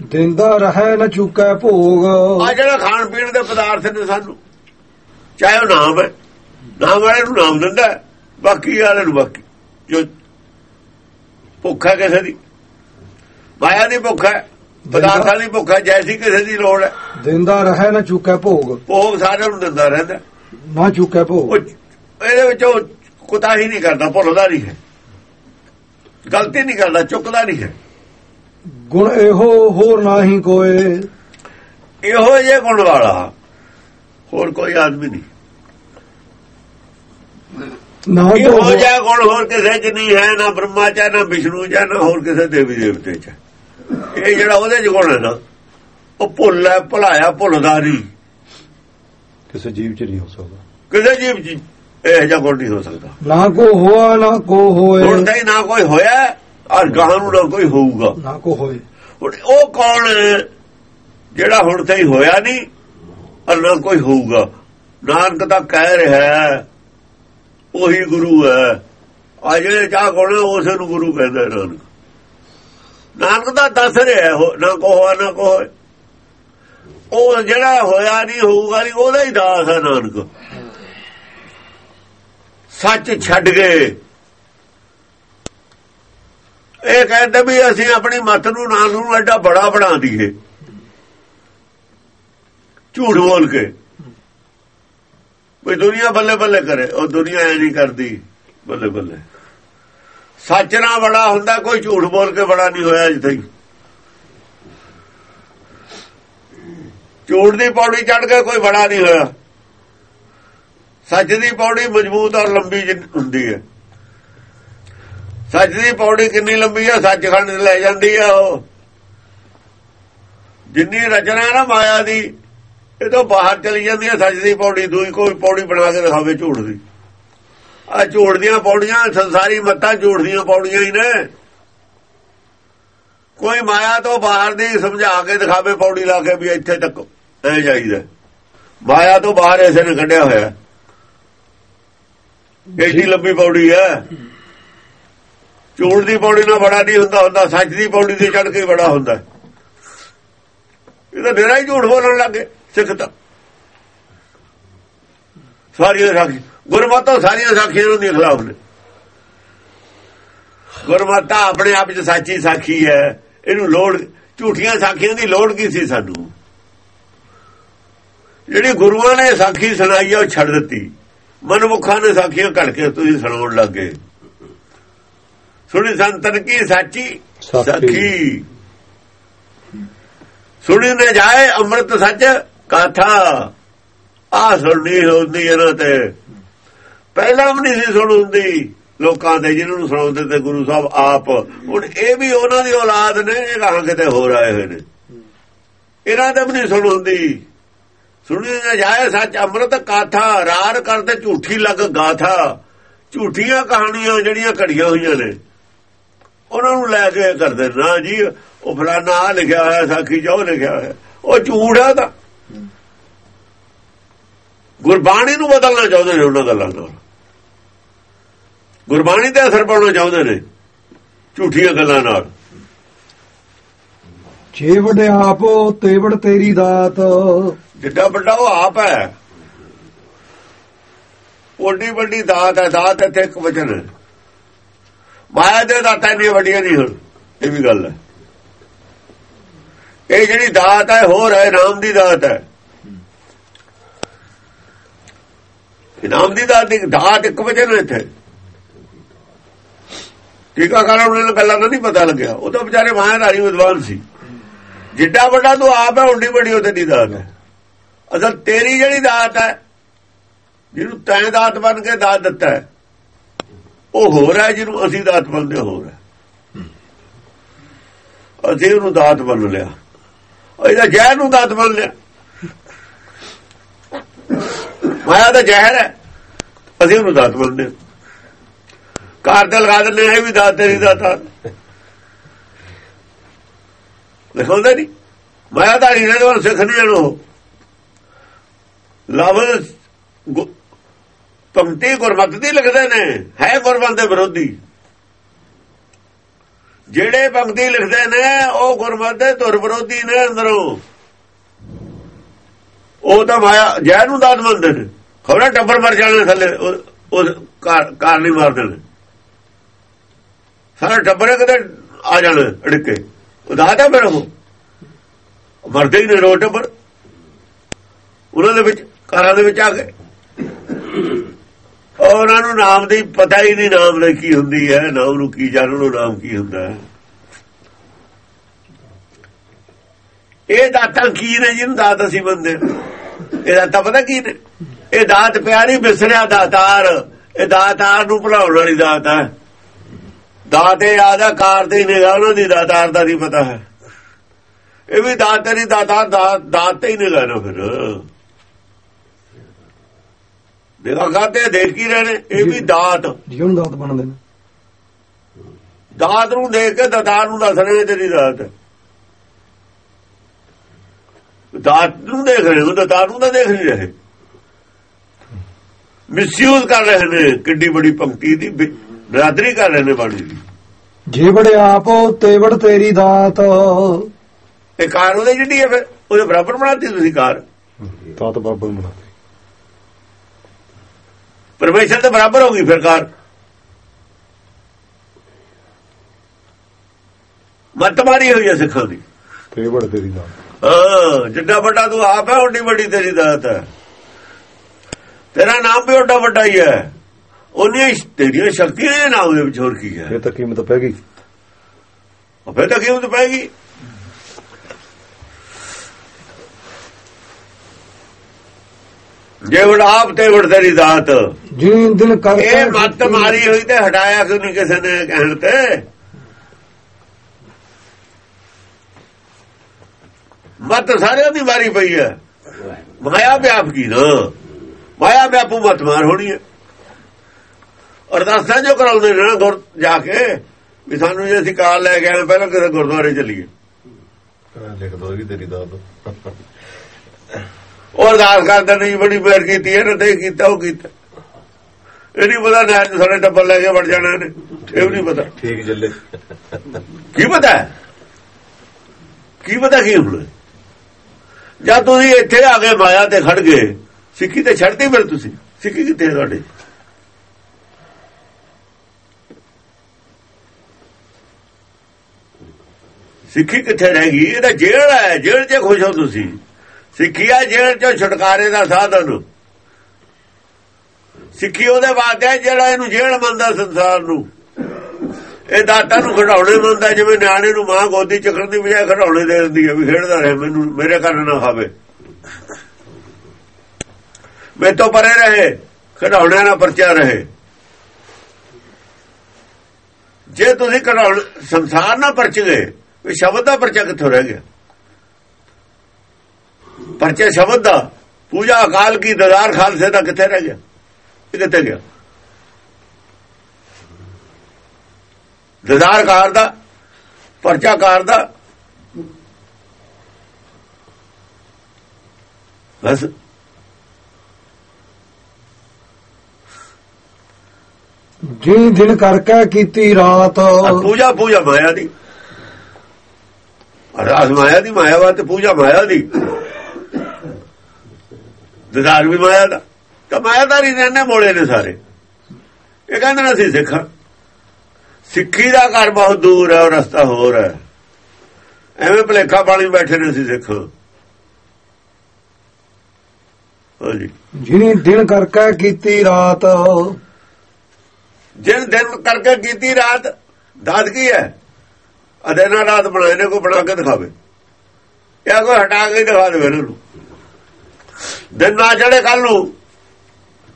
ਦਿੰਦਾ ਰਹਿ ਨਾ ਚੁੱਕੈ ਭੋਗ। ਆ ਜਿਹੜਾ ਖਾਣ ਪੀਣ ਦੇ ਪਦਾਰਥ ਨੇ ਸਾਨੂੰ ਚਾਹੇ ਉਹ ਨਾਮ ਹੈ ਨਾਮ ਵਾਲੇ ਨੂੰ ਨਾਮ ਦਿੰਦਾ ਬਾਕੀ ਵਾਲੇ ਨੂੰ ਬਾਕੀ। ਜੋ ਭੁੱਖ ਕਿਸੇ ਦੀ ਮਾਇਆ ਦੀ ਭੁੱਖ ਹੈ ਪਦਾਰਥਾਂ ਦੀ ਭੁੱਖ ਜੈਸੀ ਕਿਸੇ ਦੀ ਲੋੜ ਹੈ। ਦਿੰਦਾ ਰਹਿ ਨਾ ਚੁੱਕੈ ਭੋਗ। ਭੋਗ ਸਾਰਿਆਂ ਨੂੰ ਦਿੰਦਾ ਰਹਿੰਦਾ ਨਾ ਚੁੱਕੈ ਭੋਗ। ਇਹਦੇ ਵਿੱਚ ਉਹ ਕੁਤਾ ਹੀ ਨਹੀਂ ਕਰਦਾ ਭੁੱਲਦਾ ਨਹੀਂ ਹੈ। ਗਲਤੀ ਨਹੀਂ ਕਰਦਾ ਚੁੱਕਦਾ ਨਹੀਂ ਹੈ। ਗੁਣ ਇਹੋ ਹੋਰ ਨਾਹੀ ਕੋਏ। ਇਹੋ ਜੇ ਗੁਣ ਵਾਲਾ। ਹੋਰ ਕੋਈ ਆਦਮੀ ਨਹੀਂ। ਨਾ ਇਹੋ ਤੋ ਜਿਹਾ ਗੁਣ ਹੋਰ ਕਿਸੇ 'ਚ ਨਹੀਂ ਹੈ ਨਾ ਬ੍ਰਹਮਾ 'ਚ ਹੈ, ਨਾ ਵਿਸ਼ਨੂੰ 'ਚ ਹੈ, ਨਾ ਹੋਰ ਕਿਸੇ ਦੇਵੀ ਦੇਵਤੇ 'ਚ। ਹੈ। ਇਹ ਜਿਹੜਾ ਉਹਦੇ 'ਚ ਗੁਣ ਹੈ ਨਾ ਉਹ ਭੁੱਲ ਹੈ ਭੁਲਾਇਆ ਭੁੱਲਦਾ ਨਹੀਂ। ਕਿਸੇ ਜੀਵ ਚ ਨਹੀਂ ਹੋ ਸਕਦਾ। ਕਿਸੇ ਜੀਵ 'ਚ ਇਹ ਜਿਹਾ ਗੁਣ ਨਹੀਂ ਹੋ ਸਕਦਾ। ਨਾ ਕੋ ਹੋਆ ਨਾ ਕੋ ਹੋਏ। ਹੁਣ ਤਾਂ ਹੀ ਨਾ ਕੋਈ ਹੋਇਆ। ਔਰ ਗਾਹ ਨੂੰ ਨਾ ਕੋਈ ਹੋਊਗਾ। ਨਾ ਕੋ ਹੋਏ ਹੁਣ ਉਹ ਕੌਣ ਜਿਹੜਾ ਹੁਣ ਤਾਈ ਹੋਇਆ ਨਹੀਂ ਔਰ ਨਾ ਕੋਈ ਹੋਊਗਾ। ਨਾਨਕ ਤਾਂ ਕਹਿ ਰਿਹਾ ਉਹੀ ਗੁਰੂ ਹੈ। ਆ ਜਿਹੜੇ ਚਾਹ ਕੋਣ ਉਸ ਨੂੰ ਗੁਰੂ ਕਹਿੰਦਾ ਨਾਨਕ। ਨਾਨਕ ਦਾ ਦੱਸ ਰਿਹਾ ਨਾ ਕੋ ਹੋਇਆ ਨਾ ਕੋ ਹੋਏ ਉਹ ਜਿਹੜਾ ਹੋਇਆ ਨਹੀਂ ਹੋਊਗਾ ਨਹੀਂ ਉਹਦਾ ਹੀ ਦਾਸ ਹੈ ਨਾਨਕ। ਸੱਚ ਛੱਡ ਗਏ। ਇਹ ਕਹਿੰਦੇ ਵੀ ਅਸੀਂ ਆਪਣੀ ਮਤ ਨੂੰ ਨਾਲ ਨੂੰ ਐਡਾ ਬੜਾ ਬਣਾ ਦਈਏ। ਝੂਠ ਬੋਲ ਕੇ। ਵੀ ਦੁਨੀਆ ਬੱਲੇ ਬੱਲੇ ਕਰੇ। ਉਹ ਦੁਨੀਆ ਐ ਨਹੀਂ ਕਰਦੀ। ਬੱਲੇ ਬੱਲੇ। ਸੱਚ ਨਾਲ ਬੜਾ ਹੁੰਦਾ, ਕੋਈ ਝੂਠ ਬੋਲ ਕੇ ਬੜਾ ਨਹੀਂ ਹੋਇਆ ਅਜੇ ਝੂਠ ਦੀ ਪੌੜੀ ਚੜ ਕੇ ਕੋਈ ਬੜਾ ਨਹੀਂ ਹੋਇਆ। ਸੱਚ ਦੀ ਪੌੜੀ ਮਜ਼ਬੂਤ ਔਰ ਲੰਬੀ ਹੁੰਦੀ ਹੈ। ਸੱਚ ਦੀ ਪੌੜੀ ਕਿੰਨੀ ਲੰਬੀ ਹੈ ਸੱਚਖੰਡ ਲੈ ਜਾਂਦੀ ਆ ਉਹ। ਜਿੰਨੀ ਰਚਨਾ ਨਾ ਮਾਇਆ ਦੀ, ਇਹ ਤੋਂ ਬਾਹਰ ਚਲੀ ਜਾਂਦੀ ਹੈ ਸੱਚ ਦੀ ਪੌੜੀ, ਦੂਈ ਕੋਈ ਪੌੜੀ ਬਣਾ ਕੇ ਦਿਖਾਵੇ ਝੂਠ ਦੀ। ਆ ਝੂਠ ਦੀਆਂ ਪੌੜੀਆਂ, ਸੰਸਾਰੀ ਮੱਤਾਂ ਝੂਠ ਦੀਆਂ ਪੌੜੀਆਂ ਹੀ ਨੇ। ਕੋਈ ਮਾਇਆ ਤੋਂ ਬਾਹਰ ਦੀ ਸਮਝਾ ਕੇ ਦਿਖਾਵੇ ਪੌੜੀ ਲਾ ਕੇ ਵੀ ਇੱਥੇ ਤੱਕ ਐ ਜਾਈਦਾ। ਮਾਇਆ ਤੋਂ ਬਾਹਰ ਐਸੇ ਨੇ ਕੱਢਿਆ ਹੋਇਆ। ਏਡੀ ਲੰਬੀ ਪੌੜੀ ਹੈ ਝੂਠ ਦੀ ਪੌੜੀ ਨਾਲ ਬੜਾ ਨਹੀਂ ਹੁੰਦਾ ਹੁੰਦਾ ਸੱਚ ਦੀ ਪੌੜੀ ਤੇ ਚੜ ਕੇ ਬੜਾ ਹੁੰਦਾ। ਇਹ ਤਾਂ ਡੇਰਾ ਹੀ ਝੂਠ ਬੋਲਣ ਲੱਗੇ ਸਿੱਖ ਤਾਂ। ਸਾਰੀਆਂ ਸਾਖੀ ਗੁਰਮਤੋਂ ਸਾਰੀਆਂ ਸਾਖੀਆਂ ਦੇ ਖਿਲਾਫ ਨੇ। ਗੁਰਮਤਾ ਆਪਣੇ ਆਪ ਚ ਸੱਚੀ ਸਾਖੀ ਹੈ, ਇਹਨੂੰ ਲੋੜ, ਝੂਠੀਆਂ ਸਾਖੀਆਂ ਦੀ ਲੋੜ ਕੀ ਸੀ ਸਾਨੂੰ? ਜਿਹੜੀ ਗੁਰੂਆਂ ਨੇ ਸਾਖੀ ਸੁਣਾਈ ਆ, ਉਹ ਛੱਡ ਦਿੱਤੀ। ਮਨਮੁਖਾਂ ਨੇ ਸਾਖੀਆਂ ਘੜ ਕੇ ਤੁਸੀਂ ਸੁਣਾਉਣ ਲੱਗੇ ਸੁਣੀ ਸੰਤਨ ਕੀ ਸਾਚੀ? ਸਾਖੀ। ਸੁਣੀ ਨੇ ਜਾਏ ਅੰਮ੍ਰਿਤ ਸੱਚ ਕਾਥਾ? ਆ ਸੁਣਨੀ ਹੁੰਦੀ ਇਹਨਾਂ ਤੇ। ਪਹਿਲਾਂ ਵੀ ਨਹੀਂ ਸੀ ਸੁਣ ਹੁੰਦੀ। ਲੋਕਾਂ ਦੇ ਜਿਹਨਾਂ ਨੂੰ ਸੁਣਾਉਂਦੇ ਤੇ ਗੁਰੂ ਸਾਹਿਬ ਆਪ। ਹੁਣ ਇਹ ਵੀ ਉਹਨਾਂ ਦੀ ਔਲਾਦ ਨੇ ਇਹ ਕਹਾਂ ਕਿਤੇ ਹੋਰ ਆਏ ਹੋਏ ਨੇ। ਇਹਨਾਂ ਤੇ ਵੀ ਨਹੀਂ ਸੁਣ ਹੁੰਦੀ। ਸੁਣੀ ਨਾ ਜਾਏ ਸੱਚ ਅੰਮ੍ਰਿਤ ਕਾਥਾ? ਰਾਰ ਕਰਦੇ ਝੂਠੀ ਲੱਗ ਗਾਥਾ। ਝੂਠੀਆਂ ਕਹਾਣੀਆਂ ਜਿਹੜੀਆਂ ਘੜੀਆਂ ਹੋਈਆਂ ਨੇ। ਉਹਨਾਂ ਨੂੰ ਲੈ ਕੇ ਕਰਦੇ ਨਾ ਜੀ ਉਹ ਫਲਾਣਾ ਆਹ ਲਿਖਿਆ ਹੋਇਆ ਸਾਖੀ ਜੋ ਲਿਖਿਆ ਹੋਇਆ। ਉਹ ਝੂਠ ਆ ਤਾਂ। ਗੁਰਬਾਣੀ ਨੂੰ ਬਦਲਣਾ ਚਾਹੁੰਦੇ ਨੇ ਉਹਨਾਂ ਗੱਲਾਂ ਨਾਲ। ਗੁਰਬਾਣੀ ਤੇ ਅਸਰ ਪਾਉਣਾ ਚਾਹੁੰਦੇ ਨੇ ਝੂਠੀਆਂ ਗੱਲਾਂ ਨਾਲ। ਜੇ ਵਡੇ ਆਪ ਤੇ ਵਡ ਤੇਰੀ ਦਾਤ। ਜਿੱਡਾ ਵੱਡਾ ਉਹ ਆਪ ਹੈ। ਓਡੀ ਵੱਡੀ ਦਾਤ ਹੈ ਦਾਤ ਇੱਥੇ ਇੱਕ ਵਚਨ ਹੈ। ਮਾਇਆ ਦੇ ਦਾਤਾਂ ਇੰਨੀਆਂ ਵੱਡੀਆਂ ਨਹੀਂ ਹੁਣ, ਇਹ ਵੀ ਗੱਲ ਹੈ। ਇਹ ਜਿਹੜੀ ਦਾਤ ਹੈ, ਹੋਰ ਹੈ, ਨਾਮ ਦੀ ਦਾਤ ਹੈ। ਇਨਾਮ ਦੀ ਦਾਤ ਦੀ ਦਾਤ ਇੱਕ ਵਜੇ ਨੇ ਇੱਥੇ। ਟੀਕਾਕਾਰਾਂ ਨੂੰ ਗੱਲਾਂ ਦਾ ਨਹੀਂ ਪਤਾ ਲੱਗਿਆ। ਉਹ ਤਾਂ ਵਿਚਾਰੇ ਮਾਇਆਧਾਰੀ ਵਿਦਵਾਨ ਸੀ। ਜਿੱਡਾ ਵੱਡਾ ਤੂੰ ਆਪ ਹੈ ਓਡੀ ਵੱਡੀ ਉਹਦੇ ਦੀ ਦਾਤ ਹੈ। ਅਸਲ ਤੇਰੀ ਜਿਹੜੀ ਦਾਤ ਹੈ, ਜਿਹਨੂੰ ਤੈਂ ਦਾਤ ਬਣ ਕੇ ਦਾਤ ਦਿੱਤਾ ਹੈ ਉਹ ਹੋਰ ਹੈ ਜਿਹਨੂੰ ਅਸੀਂ ਦਾਤ ਬਣਦੇ ਹੋਰ ਹੈ। ਅਸੀਂ ਉਹਨੂੰ ਦਾਤ ਬਣ ਲਿਆ। ਇਹਦਾ ਜ਼ਹਿਰ ਨੂੰ ਦਾਤ ਬਣ ਲਿਆ। ਮਾਇਆ ਦਾ ਜ਼ਹਿਰ ਹੈ। ਅਸੀਂ ਉਹਨੂੰ ਦਾਤ ਮੰਨਦੇ ਹਾਂ। ਕਾਰ ਤੇ ਲਗਾ ਦਿੰਦੇ ਹਾਂ, ਇਹ ਵੀ ਦਾਤ ਤੇਰੀ ਦਾਤਾ। ਆ ਲਿਖਾਉਂਦੇ ਨਹੀਂ। ਮਾਇਆ ਦਾ ਨਹੀਂ ਉਹ ਸਿੱਖ ਨਹੀਂ ਉਹ। ਲਫ਼ਜ਼ ਗੁ- ਪੰਕਤੀ ਗੁਰਮਤ ਦੀ ਲਿਖਦੇ ਨੇ, ਹੈ ਗੁਰਮਤ ਦੇ ਵਿਰੋਧੀ। ਜਿਹੜੇ ਪੰਕਤੀ ਲਿਖਦੇ ਨੇ, ਉਹ ਗੁਰਮਤ ਦੇ ਧੁਰ ਵਿਰੋਧੀ ਨੇ ਅੰਦਰੋਂ। ਉਹ ਤਾਂ ਮਾਇਆ, ਜੈ ਨੂੰ ਦਾਤ ਮੰਨਦੇ ਨੇ। ਖਬਰਾਂ ਟੱਬਰ ਮਰ ਜਾਣੇ ਥੱਲੇ, ਉਹ- ਕਾਰ ਨਹੀਂ ਮਾਰਦੇ ਨੇ। ਸਾਰਾ ਟੱਬਰ ਕਦੇ ਆ ਜਾਣ, ਅੜਕੇ। ਉਹ ਦਾਤ ਫਿਰ ਉਹ। ਮਰਦੇ ਹੀ ਨੇ ਰੋ ਟੱਬਰ। ਉਹਨਾਂ ਦੇ ਵਿੱਚ ਕਾਰਾਂ ਦੇ ਵਿੱਚ ਆ ਗਏ ਉਹਨਾਂ ਨੂੰ ਨਾਮ ਦੀ ਪਤਾ ਹੀ ਨਹੀਂ ਨਾਮ ਲਈ ਕੀ ਹੁੰਦੀ ਹੈ, ਨਾਮ ਨੂੰ ਕੀ ਜਾਣਨ ਨੂੰ ਨਾਮ ਕੀ ਹੁੰਦਾ ਹੈ। ਇਹ ਦਾਤਾਂ ਕੀ ਨੇ ਜਿਹਨੂੰ ਦਾਤ ਅਸੀਂ ਬੰਦੇ ਇਹ ਦਾਤਾਂ ਪਤਾ ਕੀ ਨੇ? ਇਹ ਦਾਤ ਪਿਆਰੀ ਬਿਸਰਿਆ ਦਾਤਾਰ ਇਹ ਦਾਤਾਰ ਨੂੰ ਭੁਲਾਉਣ ਵਾਲੀ ਦਾਤ ਹੈ। ਦਾਤੇ ਆਦਾ ਕਾਰ ਤੇ ਨਿਗਾਹ, ਉਹਨਾਂ ਦੀ ਦਾਤਾਰ ਦਾ ਨਹੀਂ ਪਤਾ ਹੈ। ਇਹ ਵੀ ਦਾਤ ਨਹੀਂ ਦਾਤਾਰ ਦਾਤ ਦਾਤ ਤੇ ਹੀ ਨਿਗਾਹ ਨਾ ਫਿਰ। ਖਾਤੇ ਦੇਖ ਕੀ ਰਹੇ ਨੇ? ਇਹ ਵੀ ਦਾਤ। ਜਿਹਨੂੰ ਦਾਤ ਬਣਦੇ ਨੇ। ਦਾਤ ਨੂੰ ਦੇਖ ਕੇ ਦਾਤਾਰ ਨੂੰ ਦੱਸ ਰਹੇ ਨੇ ਤੇਰੀ ਦਾਤ। ਦਾਤ ਨੂੰ ਦੇਖ ਰਹੇ ਹੋ ਦਾਤਾਰ ਨੂੰ ਤਾਂ ਦੇਖ ਨਹੀਂ ਰਹੇ। ਮਿਸਯੂਜ਼ ਕਰ ਰਹੇ ਨੇ ਕਿੱਡੀ ਬੜੀ ਪੰਕਤੀ ਦੀ ਬਰਾਦਰੀ ਕਰ ਰਹੇ ਨੇ ਬਾਣੀ ਦੀ। ਜੇ ਬੜੇ ਆਪ ਤੇਵੜ ਤੇਰੀ ਦਾਤ। ਇਹ ਕਾਰ ਉਹਦੇ ਜਿੱਡੀ ਹੈ ਫਿਰ ਉਹਦੇ ਬਰਾਬਰ ਬਣਾਤੀ ਤੁਸੀਂ ਕਾਰ। ਤਾਤ ਬਾਬਾ ਬਣਾ ਪਰਮੇਸ਼ਰ ਦੇ ਬਰਾਬਰ ਹੋ ਗਈ ਫਿਰ ਕਾਰ। ਮੱਤ ਮਾਰੀ ਹੋਈ ਹੈ ਸਿੱਖਾਂ ਦੀ। ਤੇ ਬੜ ਤੇਰੀ ਦਾ ਹਾਂ ਜਿੱਡਾ ਵੱਡਾ ਤੂੰ ਆਪ ਹੈ ਓਡੀ ਵੱਡੀ ਤੇਰੀ ਦਾਤ ਹੈ। ਤੇਰਾ ਨਾਮ ਵੀ ਓਡਾ ਵੱਡਾ ਹੀ ਹੈ। ਉਹਨੀਆਂ ਤੇਰੀਆਂ ਸ਼ਕਤੀਆਂ ਨੇ ਨਾਮ ਦੇ ਵਿੱਚ ਹੋਰ ਕੀ ਹੈ। ਇਹ ਤਾਂ ਕੀਮਤ ਪੈ ਗਈ। ਉਹ ਫਿਰ ਤਾਂ ਕੀਮਤ ਪੈਗੀ ਜੇ ਵਡ ਆਪ ਤੇ ਵਡ ਤੇਰੀ ਦਾਤ। ਜਿਨ ਦਿਨ ਕਰ ਇਹ ਮੱਤ ਮਾਰੀ ਹੋਈ ਤੇ ਹਟਾਇਆ ਕਿਉਂ ਨਹੀਂ ਕਿਸੇ ਨੇ ਕਹਿਣ ਤੇ? ਮੱਤ ਸਾਰਿਆਂ ਦੀ ਮਾਰੀ ਪਈ ਹੈ। ਮਾਇਆ ਵਿਆਪ ਕੀ ਨਾ? ਮਾਇਆ ਵਿਆਪੂ ਮੱਤ ਮਾਰ ਹੋਣੀ ਹੈ। ਅਰਦਾਸਾਂ ਜੋ ਕਰਾਉਂਦੇ ਨੇ ਨਾ ਗੁਰ ਜਾ ਕੇ ਵੀ ਸਾਨੂੰ ਜੇ ਅਸੀਂ ਕਾਲ ਲੈ ਗਏ ਪਹਿਲਾਂ ਕਿਸੇ ਗੁਰਦੁਆਰੇ ਚੱਲੀਏ। ਲਿਖ ਦੋ ਵੀ ਤੇਰੀ ਦਾਤ। ਉਹ ਅਰਦਾਸ ਕਰਦੇ ਨਹੀਂ ਬੜੀ ਮਿਹਰ ਕੀਤੀ ਹੈ ਨਾ ਤੇ ਕੀਤਾ ਉਹ ਕੀਤਾ। ਇਹ ਨਹੀਂ ਪਤਾ ਨਾ ਸਾਡੇ ਟੱਬਰ ਲੈ ਕੇ ਵੜ ਜਾਣਾ ਨੇ ਇਹ ਨਹੀਂ ਪਤਾ। ਠੀਕ ਚੱਲੇ ਕੀ ਪਤਾ? ਕੀ ਪਤਾ ਕੀ ਹੁਣ? ਜਦ ਤੁਸੀਂ ਇੱਥੇ ਆ ਗਏ ਮਾਇਆ ਤੇ ਖੜ ਗਏ ਸਿੱਖੀ ਤੇ ਛੱਡਤੀ ਫਿਰ ਤੁਸੀਂ? ਸਿੱਖੀ ਕਿੱਥੇ ਤੁਹਾਡੀ? ਸਿੱਖੀ ਕਿੱਥੇ ਰਹਿ ਗਈ? ਇਹ ਤਾਂ ਜੇਲ੍ਹ ਹੈ ਜੇਲ੍ਹ 'ਚ ਖੁਸ਼ ਹੋ ਤੁਸੀਂ। ਸਿੱਖੀ ਆ ਜੇਲ੍ਹ 'ਚੋਂ ਛੁਟਕਾਰੇ ਦਾ ਸਾਧਨ। ਸਿੱਖੀ ਉਹਦੇ ਬਾਅਦ ਹੈ ਜਿਹੜਾ ਇਹਨੂੰ ਜੇਲ੍ਹ ਮੰਨਦਾ ਸੰਸਾਰ ਨੂੰ। ਇਹ ਦਾਤਾ ਨੂੰ ਖਿਡਾਉਣੇ ਮੰਨਦਾ, ਜਿਵੇਂ ਨਿਆਣੇ ਨੂੰ ਮਾਂ ਗੋਦੀ ਚੱਕਣ ਦੀ ਬਜਾਏ ਖਿਡਾਉਣੇ ਦੇ ਦਿੰਦੀ ਹੈ ਵੀ ਖੇਡਦਾ ਰਹੇ, ਮੈਨੂੰ, ਮੇਰੇ ਘਰ ਨਾ ਖਾਵੇ ਮੈਂ ਤੋਂ ਪਰੇ ਰਹੇ ਖਿਡਾਉਣਿਆਂ ਨਾਲ ਪਰਚਾ ਰਹੇ। ਜੇ ਤੁਸੀਂ ਖਿਡਾਉਣ ਸੰਸਾਰ ਨਾਲ ਪਰਚ ਗਏ, ਵੀ ਸ਼ਬਦ ਦਾ ਪਰਚਾ ਕਿੱਥੋਂ ਰਹਿ ਗਿਆ? ਪਰਚਾ ਸ਼ਬਦ ਦਾ ਪੂਜਾ ਅਕਾਲ ਕੀ ਦਜ਼ਾਰ ਖਾਲਸੇ ਦਾ ਕਿੱਥੇ ਰਹਿ ਗਿਆ? ਇਹ ਕਿੱਥੇ ਗਿਆ? ਦਜ਼ਾਰ ਕਾਰ ਦਾ ਪਰਚਾ ਕਾਰ ਦਾ। ਬਸ। ਜਿਨ ਦਿਨ ਕਰਕੇ ਕੀਤੀ ਰਾਤ। ਪੂਜਾ ਪੂਜਾ ਮਾਇਆ ਦੀ। ਅਰਾਸ ਮਾਇਆ ਦੀ ਮਾਇਆਵਾਦ ਤੇ ਪੂਜਾ ਮਾਇਆ ਦੀ। ਦਜ਼ਾਰ ਵੀ ਮਾਇਆ ਦਾ ਤਾਂ ਮਾਇਆਦਾਰੀ ਨੇ ਨੇ ਮੋੜੇ ਨੇ ਸਾਰੇ। ਇਹ ਕਹਿੰਦੇ ਨੇ ਅਸੀਂ ਸਿੱਖ। ਸਿੱਖੀ ਦਾ ਘਰ ਬਹੁਤ ਦੂਰ ਹੈ ਉਹ ਰਸਤਾ ਹੋਰ ਹੈ। ਐਵੇਂ ਭਲੇਖਾ ਪਾਣੀ ਬੈਠੇ ਨੇ ਅਸੀਂ ਸਿੱਖ। ਹਾਂਜੀ ਜਿਨ ਦਿਨ ਕਰਕੇ ਕੀਤੀ ਰਾਤ। ਜਿਨ ਦਿਨ ਕਰਕੇ ਕੀਤੀ ਰਾਤ ਦਾਦ ਕੀ ਹੈ? ਅਦੇ ਨਾਲ ਰਾਤ ਬਣਾਏ ਨੇ ਕੋਈ ਬਣਾ ਕੇ ਦਿਖਾਵੇ। ਜਾਂ ਕੋਈ ਹਟਾ ਕੇ ਦਿਖਾ ਦੇਵੇ ਇਹਨਾਂ ਨੂੰ। ਦਿਨ ਨਾ ਚੜੇ ਕੱਲ ਨੂੰ